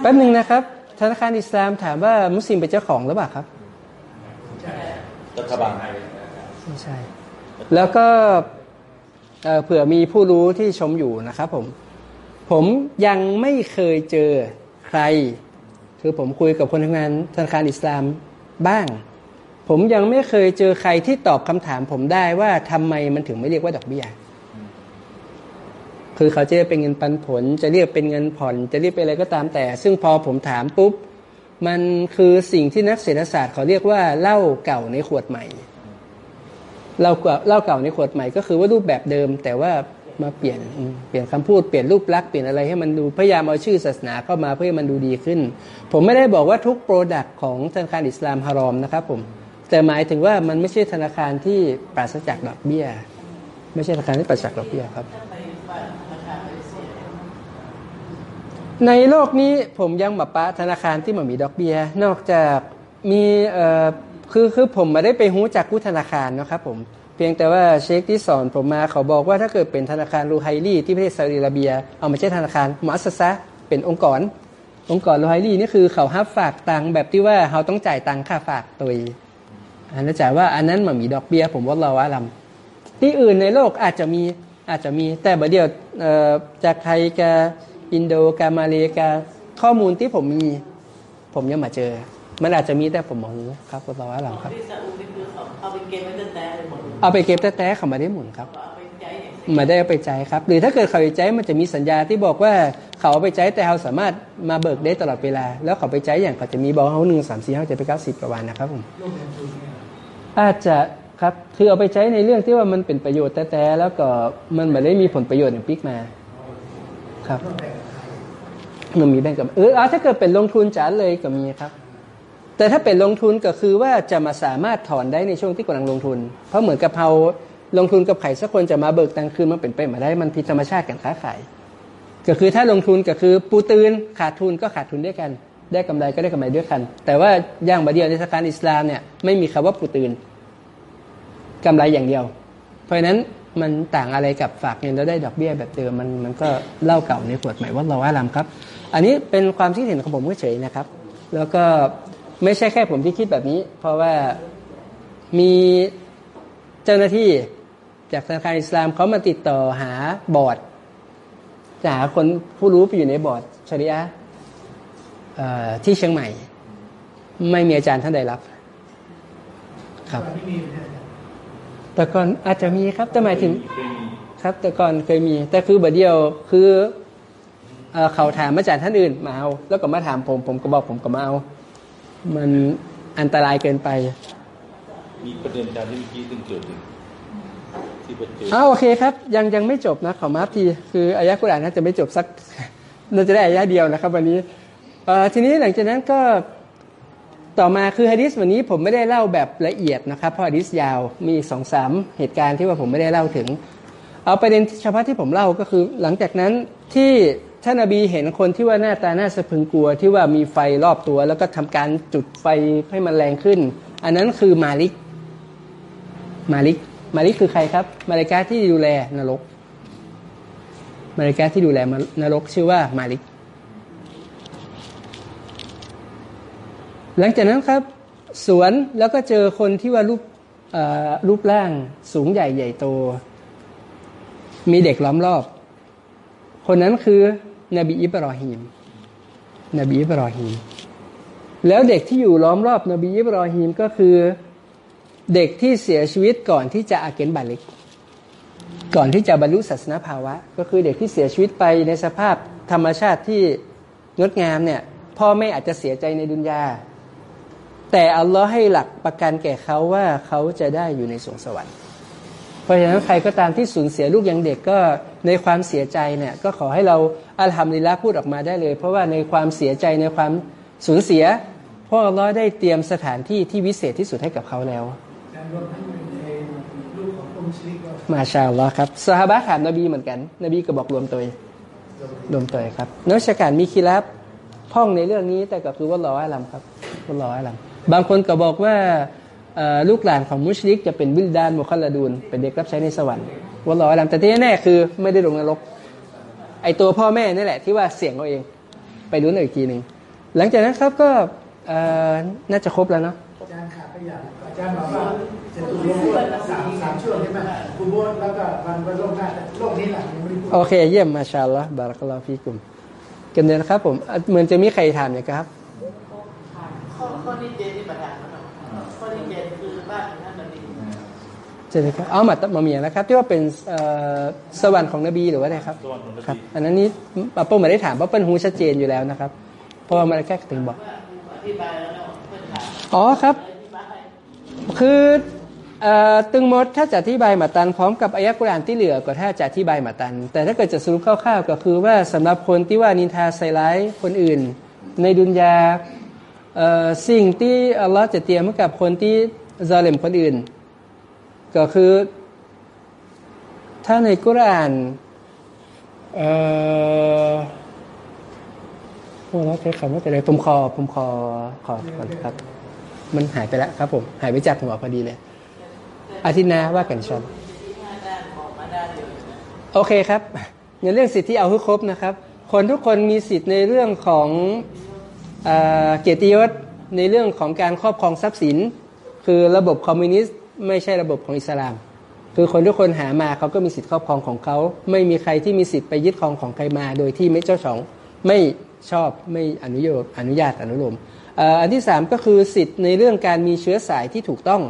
A: แป๊บหนึ่งนะครับ ธนาคารอิสลามถามว่ามุสลิมเป็นเจ้าของหรือเปล่าครับ
D: รัฐบาล
A: ไม่ใช่ แล้วก็เผื่อมีผู้รู้ที่ชมอยู่นะครับผม ผมยังไม่เคยเจอใคร คือผมคุยกับคนทำงานธนาคารอิสลามบ้าง ผมยังไม่เคยเจอใครที่ตอบคำถาม ผมได้ว่าทำไมมันถึงไม่เรียกว่าดอกเบี้ยคือเขาจะเรียกเป็นเงินปันผล จะเรียกเป็นเงินผ่อน จะเรียกเป็นอะไรก็ตามแต่ ซึ่งพอผมถามปุ๊บ มันคือสิ่งที่นักเศรษฐศาสตร์เขาเรียกว่าเหล้าเก่าในขวดใหม่เหล้าเก่าเหล้าเก่าในขวดใหม่ก็คือว่ารูปแบบเดิม แต่ว่า มาเปลี่ยนเปลี่ยนคำพูดเปลี่ยนรูปลักษณ์เปลี่ยนอะไรให้มันดูพยายามเอาชื่อศาสนาเข้ามาเพื่อให้มันดูดีขึ้น ผมไม่ได้บอกว่าทุก product ของธนาคารอิสลามฮารอมนะครับผมแต่หมายถึงว่ามันไม่ใช่ธนาคารที่ปราศจากดอกเบี้ย ไม่ใช่ธนาคารที่ปราศจากดอกเบี้ยครับ ในโลกนี้ผมยังไม่ปะธนาคารที่มันมีดอกเบี้ย นอกจากมีคือคือผมไม่ได้ไปหูจากผู้ธนาคารนะครับผม เพียงแต่ว่าเชคที่สอนผมมาเขาบอกว่าถ้าเกิดเป็นธนาคารรูไฮลี่ที่ประเทศซาอุดิอาระเบีย เอาม่ใช่ธนาคารมัสซะเป็นองค์กร องค์กรรูไฮลี่นี่คือเขาฮับฝากตังค์แบบที่ว่าเขาต้องจ่ายตังค่าฝากตัวอันนั้นจ่ายว่าอันนั้นมันมีดอกเบี้ย ผมว่าเราว่าลำที่อื่นในโลกอาจจะมีอาจจะมีแต่บัดเดียวจากไทยกับอินโดกับมาเลกับข้อมูลที่ผมมี ผมยังมาเจอ มันอาจจะมีแต่ผมมองครับเราว่าเราครับ
C: ที่ซาอุนี่คือ เขาเอาไปเก็บไว้ตั้งแต่เลยหมด
A: เอาไปเก็บแต่ๆเขามาได้หมุนครับ
C: เอาไปใจเนี่ย
A: มาได้เอาไปใจครับ หรือถ้าเกิดเขาไปใจมันจะมีสัญญาที่บอกว่าเขาเอาไปใจแต่เขาสามารถมาเบิกได้ตลอดเวลา แล้วเขาไปใจอย่างเขาจะมีบอกเขาหนึ่งสามสี่ห้าเจ็ดแปดเก้าสิบประมาณนะครับผมอาจจะครับคือเอาไปใช้ในเรื่องที่ว่ามันเป็นประโยชน์แต่ๆแล้วก็มันไม่ได้มีผลประโยชน์อย่างปิกมาครับมันมีแบ่งกับเออเอาถ้าเกิดเป็นลงทุนจ๋าเลยก็มีครับ แต่ถ้าเป็นลงทุนก็คือว่าจะมาสามารถถอนได้ในช่วงที่กำลังลงทุน เพราะเหมือนกับเราลงทุนกับใครสักคนจะมาเบิกตังคืนมันเป็นไปมาได้มันผิดธรรมชาติการค้าขายก็คือถ้าลงทุนก็คือปูตื่นขาดทุนก็ขาดทุนด้วยกัน ได้กำไรก็ได้กำไรด้วยกัน แต่ว่าอย่างบาเดียวในธนาคารอิสลามเนี่ยไม่มีคำว่าปูตื่นกำไรอย่างเดียว เพราะฉะนั้นมันต่างอะไรกับฝากเงินแล้วได้ดอกเบี้ยแบบเดิมมันมันก็เล่าเก่าในขวดใหม่ว่าเราว่าลำครับ อันนี้เป็นความคิดเห็นของผมเฉยๆนะครับ แล้วก็ ไม่ใช่แค่ผมที่คิดแบบนี้ เพราะว่ามีเจ้าหน้าที่จากธนาคารอิสลามเขามาติดต่อหาบอร์ดจะหาคนผู้รู้ไปอยู่ในบอร์ดชริอะที่เชียงใหม่ ไม่มีอาจารย์ท่านใดรับ ครับ แต่ก่อนอาจจะมีครับแต่หมายถึงครับ แต่ก่อนเคยมี แต่คือบัดเดียวคือเอเขาถามอาจารย์ท่านอื่นมาเอา แล้วก็มาถามผมผมก็บอกผมก็มาเอา มันอันตรายเกินไป
D: มีประเด็นการที่เมื่อกี้ซึ่งเกิดอยู่ที่เป็นเจอ
A: อ้าวโอเคครับ ยังยังไม่จบนะขอมาฟทีคืออายะกุรอานน่าจะไม่จบสักน่าจะได้อายะเดียวนะครับ วันนี้เอ่อทีนี้หลังจากนั้นก็ต่อมาคือฮะดิษวันนี้ผมไม่ได้เล่าแบบละเอียดนะครับ เพราะฮะดิษยาวมีอีกสองสามเหตุการณ์ที่ว่าผมไม่ได้เล่าถึง เอาประเด็นเฉพาะที่ผมเล่าก็คือ หลังจากนั้นที่ ท่านนบีเห็นคนที่ว่าหน้าตาหน่าสะพรึงกลัวที่ว่ามีไฟรอบตัว แล้วก็ทำการจุดไฟให้มันแรงขึ้น อันนั้นคือมาลิก มาลิก มาลิกคือใครครับ มาลิกาที่ดูแลนรก มาลิกาที่ดูแลนรกชื่อว่ามาลิก หลังจากนั้นครับ สวนแล้วก็เจอคนที่ว่ารูปรูปร่างสูงใหญ่ใหญ่โต มีเด็กล้อมรอบ คนนั้นคือ นบีอิบรอฮีมนบีอิบรอฮีมแล้วเด็กที่อยู่ล้อมรอบนบีอิบรอฮีมก็คือเด็กที่เสียชีวิตก่อนที่จะอาเกนบาลิก ก่อนที่จะบรรลุศาสนภาวะ ก็คือเด็กที่เสียชีวิตไปในสภาพธรรมชาติที่งดงามเนี่ยพ่อแม่อาจจะเสียใจในดุนยา แต่อัลลอฮ์ให้หลักประกันแก่เขาว่าเขาจะได้อยู่ในสวงสวรรค์ เพราะฉะนั้นใครก็ตามที่สูญเสียลูกยังเด็กก็ ในความเสียใจเนี่ยก็ขอให้เราอัลฮัมดุลิลละพูดออกมาได้เลย เพราะว่าในความเสียใจในความสูญเสียพวกอัลลอฮ์ได้เตรียมสถานที่ที่วิเศษที่สุดให้กับเขาแล้ว
E: การรวมทั้งในลูกขององค์ชลิกก็
A: มาชาอัลลอฮ์ครับสหบะถามนบีเหมือนกัน นบีก็บอกรวมตัวรวมตัวครับนักชาการมีคีรับพ่องในเรื่องนี้แต่ก็คือว่าลออาลัมครับว่าลออาลัมบางคนก็บอกว่าลูกหลานของมุชลิกจะเป็นวิลดานมุคัลลาดูนเป็นเด็กรับใช้ในสวรรค์ ว่าลออาลัมแต่ที่แน่ๆคือไม่ได้ลงนรก ไอตัวพ่อแม่นี่แหละที่ว่าเสี่ยงเอาเอง ไปรู้นอีกทีหนึ่งหลังจากนั้นครับก็เอ่อน่าจะครบแล้วเนาะ
E: อาจารย์ขาดไปอย่างอาจารย์บอกว่าจะถูกลงโทษสามสามช่วงใช่ไหมคุณโบสแล้วก็วันวันโลกหน้าโลกนี้แหละยังไม่ได้พูด
A: โอเค เยี่ยมมาชาอัลลอฮ์บารักอัลลอฮ์ฟีกุมกันเดินนะครับผมอะเหมือนจะมีใครถามเนี่ยครับ
C: ข้อข้อที่เจนที่ประธานเขาเนาะข้อที่เจนคือบ้านท่านนบี
A: ใช่ไหมครับเอามาตัมาเมียนะครับ ที่ว่าเป็นเอ่อสวรรค์ของนบีหรือว่าอะไรครับ
D: สวรรค์ของนบี
A: ครับ อันนั้นนี่ปาเปิ้ลไม่ได้ถามเพราะเปิ้ลฮูชัดเจนอยู่แล้วนะครับ เพราะว่ามันแค่ถึงบอก
C: ว่าอธิบายแล้วเนาะเพื่อนถาม
A: อ๋อครับ
C: อธิบาย
A: คือเอ่อตึงมดถ้าจะอธิบายหมาตันพร้อมกับอายะกุรอานที่เหลือก็ถ้าจะอธิบายหมาตัน แต่ถ้าเกิดจะสรุปคร่าวๆก็คือว่าสำหรับคนที่ว่านินทาใส่ร้ายคนอื่น ในดุนยาเอ่อสิ่งที่อัลลอฮ์จะเตรียมให้กับคนที่ซาเลมคนอื่น ก็คือ ถ้าในกุรานเอ่อโอ้แล้วใช้คำว่าอะไรผมขอผมขอขอก่อครับ มันหายไปแล้วครับผม หายไปจากหัวพอดีเลยอาทิตย์หน้าว่ากันชอนโอเคครับในเรื่องสิทธิเอาให้ครบนะครับ คนทุกคนมีสิทธิ์ในเรื่องของเอเกียรติยศในเรื่องของการครอบครองทรัพย์สิน คือระบบคอมมิวนิสต์ ไม่ใช่ระบบของอิสลาม คือคนทุกคนหามาเขาก็มีสิทธิครอบครองของเขา ไม่มีใครที่มีสิทธิ์ไปยึดครองของใครมา โดยที่ไม่เจ้าของไม่ชอบไม่อนุโยอนุญาตอนุโลมอ,อันที่สามก็คือสิทธิ์ในเรื่องการมีเชื้อสายที่ถูกต้อง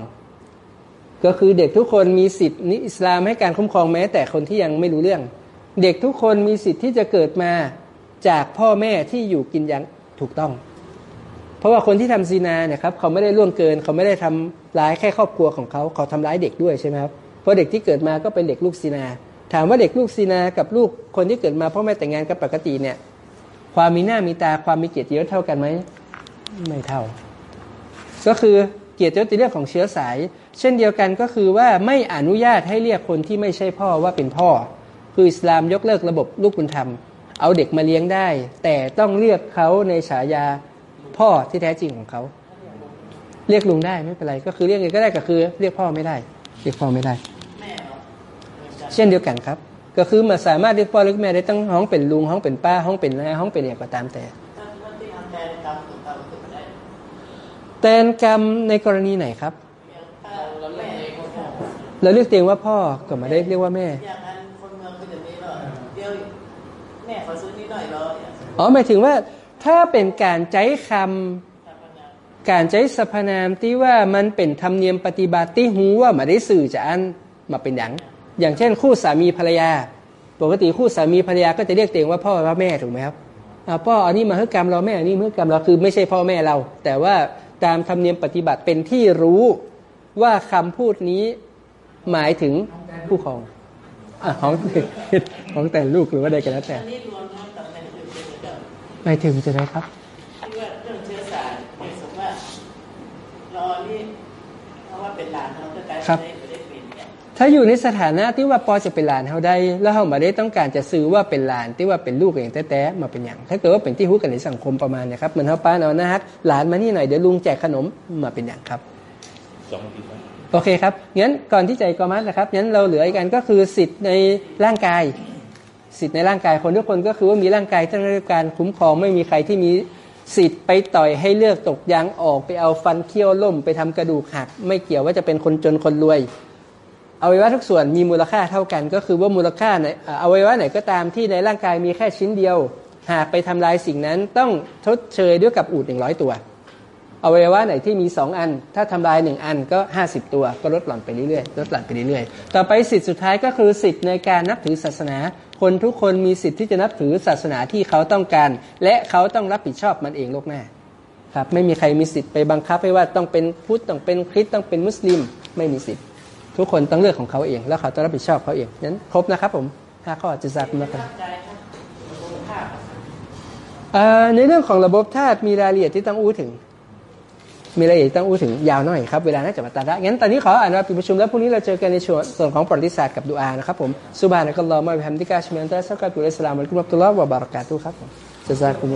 A: ก็คือเด็กทุกคนมีสิทธิ์นิอิสลามให้การคุ้มครองแม้ แต่คนที่ยังไม่รู้เรื่อง เด็กทุกคนมีสิทธิ์ที่จะเกิดมาจากพ่อแม่ที่อยู่กินอย่างถูกต้อง ราะว่าคนที่ทำซีนาเนี่ยครับเขาไม่ได้ล่วงเกิน เขาไม่ได้ทำร้ายแค่ครอบครัวของเขาเขาทำร้ายเด็กด้วยใช่ไหมครับเพราะเด็กที่เกิดมาก็เป็นเด็กลูกซีนา ถามว่าเด็กลูกซีนากับลูกคนที่เกิดมาพ่อแม่แต่งงานกันปกติเนี่ยความมีหน้ามีตาความมีเกียรติยศเท่ากันไหมไม่เท่า ก็คือเกียรติยศในเรื่องของเชื้อสาย เช่นเดียวกันก็คือว่าไม่อนุญาตให้เรียกคนที่ไม่ใช่พ่อว่าเป็นพ่อ คืออิสลามยกเลิกระบบลูกบุญธรรม เอาเด็กมาเลี้ยงได้ แต่ต้องเรียกเขาในฉายา พ่อที่แท้จริงของเขา เรียกลุงได้ไม่เป็นไรก็คือเรียกไงก็ได้ก็คือ เรียกพ่อไม่ได้ เรียกพ่อไม่ได้
C: แม่เหรอเหมือนกัน
A: เช่นเดียวกันครับ ก็คือมาสามารถเรียกพ่อเรียกแม่ได้ตั้งห้องเป็นลุงห้องเป็นป้าห้องเป็นน้าห้องเป็นอะไรก็ตามแต่
C: ถ้าถ้าที่ทำแทนกรรมถูกกรรมถูกไม่ได้
A: แตนกรรมในกรณีไหนครับ
C: ถ้าเราแม่คนพ่อ
A: เราเรียกตัวเองว่าพ่อก็ไมาได้เรียกว่าแม่
C: อย่างนั้นคนเมืองคือจะมีเหรอเดี๋ยวแม่ขอซื้อนิดหน่อยเหรออย่าง
A: อ๋อหมายถึงว่า ถ้าเป็นการใช้คำ
C: ถ้า
A: การใช้สรรพนามที่ว่ามันเป็นธรรมเนียมปฏิบัติที่หูว่ามาได้สื่อจะอันมาเป็นอย่าง อย่างเช่น คู่สามีภรรยา ปกติคู่สามีภรรยาก็จะเรียกตัวเองว่าพ่อว่าแม่ถูกไหมครับอ่าพ่ออันนี้มาเฮือกรรมเราแม่อันนี้เฮือกรรมเราคือไม่ใช่พ่อแม่เรา แต่ว่าตามธรรมเนียมปฏิบัติเป็นที่รู้ว่าคำพูดนี้หมายถึงผู้ครองอของของแต่ลูกหรือว่าใดก็แล้วแต่
C: หมา
A: ยถึงจะได้ครับ
C: ที่ว่าเรื่องเชื้อสายเนี่ยสมมติว่ารอนี่เพราะว่าเป็นหลานเขาก็กลาย
A: ครับ
C: เป็นไม่ได้เป็นเนี่ย
A: ถ้าอยู่ในสถานะที่ว่าปอจะเป็นหลานเขาได้ แล้วเขามาได้ต้องการจะซื้อว่าเป็นหลานที่ว่าเป็นลูกเองแท้ๆมาเป็นอย่าง ถ้าเกิดว่าเป็นที่ฮู้กันในสังคมประมาณเนี้ครับเหมือนเขาป้าเอานะฮะหลานมานี่หน่อยเดี๋ยวลุงแจกขนมมาเป็นอย่างครับ
D: สองนาทีครับ
A: โอเคครับงั้นก่อนที่จะอีกอมัสนะครับงั้นเราเหลืออีกอันก็คือสิทธิ์ในร่างกาย สิทธิ์ในร่างกายคนทุกคนก็คือว่ามีร่างกายที่ได้รับการคุ้มครองไม่มีใครที่มีสิทธิ์ไปต่อยให้เลือกตกยางออกไปเอาฟันเคี้ยวล่มไปทำกระดูกหัก ไม่เกี่ยวว่าจะเป็นคนจนคนรวยอวัยวะทุกส่วนมีมูลค่าเท่ากัน ก็คือว่ามูลค่าในอ่าอวัยวะไหนก็ตามที่ในร่างกายมีแค่ชิ้นเดียว หากไปทำลายสิ่งนั้นต้องทดเชยด้วยกับอูดหนึ่งร้อยตัว อวัยวะไหนที่มี 2 อัน ถ้าทำลาย 1 อันก็ 50 ตัวก็ลดหลั่นไปเรื่อยๆลดหลั่นไปเรื่อยๆ ต่อไปสิทธิสุดท้ายก็คือสิทธิในการนับถือศาสนา คนทุกคนมีสิทธิ์ที่จะนับถือศาสนาที่เขาต้องการ และเขาต้องรับผิดชอบมันเองโลกหน้าครับไม่มีใครมีสิทธิ์ไปบังคับให้ว่าต้องเป็นพุทธต้องเป็นคริสต์ต้องเป็นมุสลิมไม่มีสิทธิ์ ทุกคนต้องเลือกของเขาเอง แล้วเขาต้องรับผิดชอบเขาเองนั้นครบนะครับผมห้าข้อจะซาคุณนะครับ
C: เข้าใจครับระบบภาพ
A: เอ่อในเรื่องของระบบธาตุมีรายละเอียดที่ต้องอู้ถึง มีรายละเอียดต้องอู้ถึงยาวหน่อยครับ เวลาน่าจะมาตาระงั้นตอนนี้ขออ่านว่าปิดประชุมแล้วพรุ่งนี้เราเจอกันในส่วนของประวัติศาสตร์กับดูอานะครับผมสุบานะกัลลอฮุมาบิฮัมดิกาชมิอันตะสักกัตุลัสสลามุลกุมอับตุลลอฮ์วะบารักาตุครับผมจะซาคุณ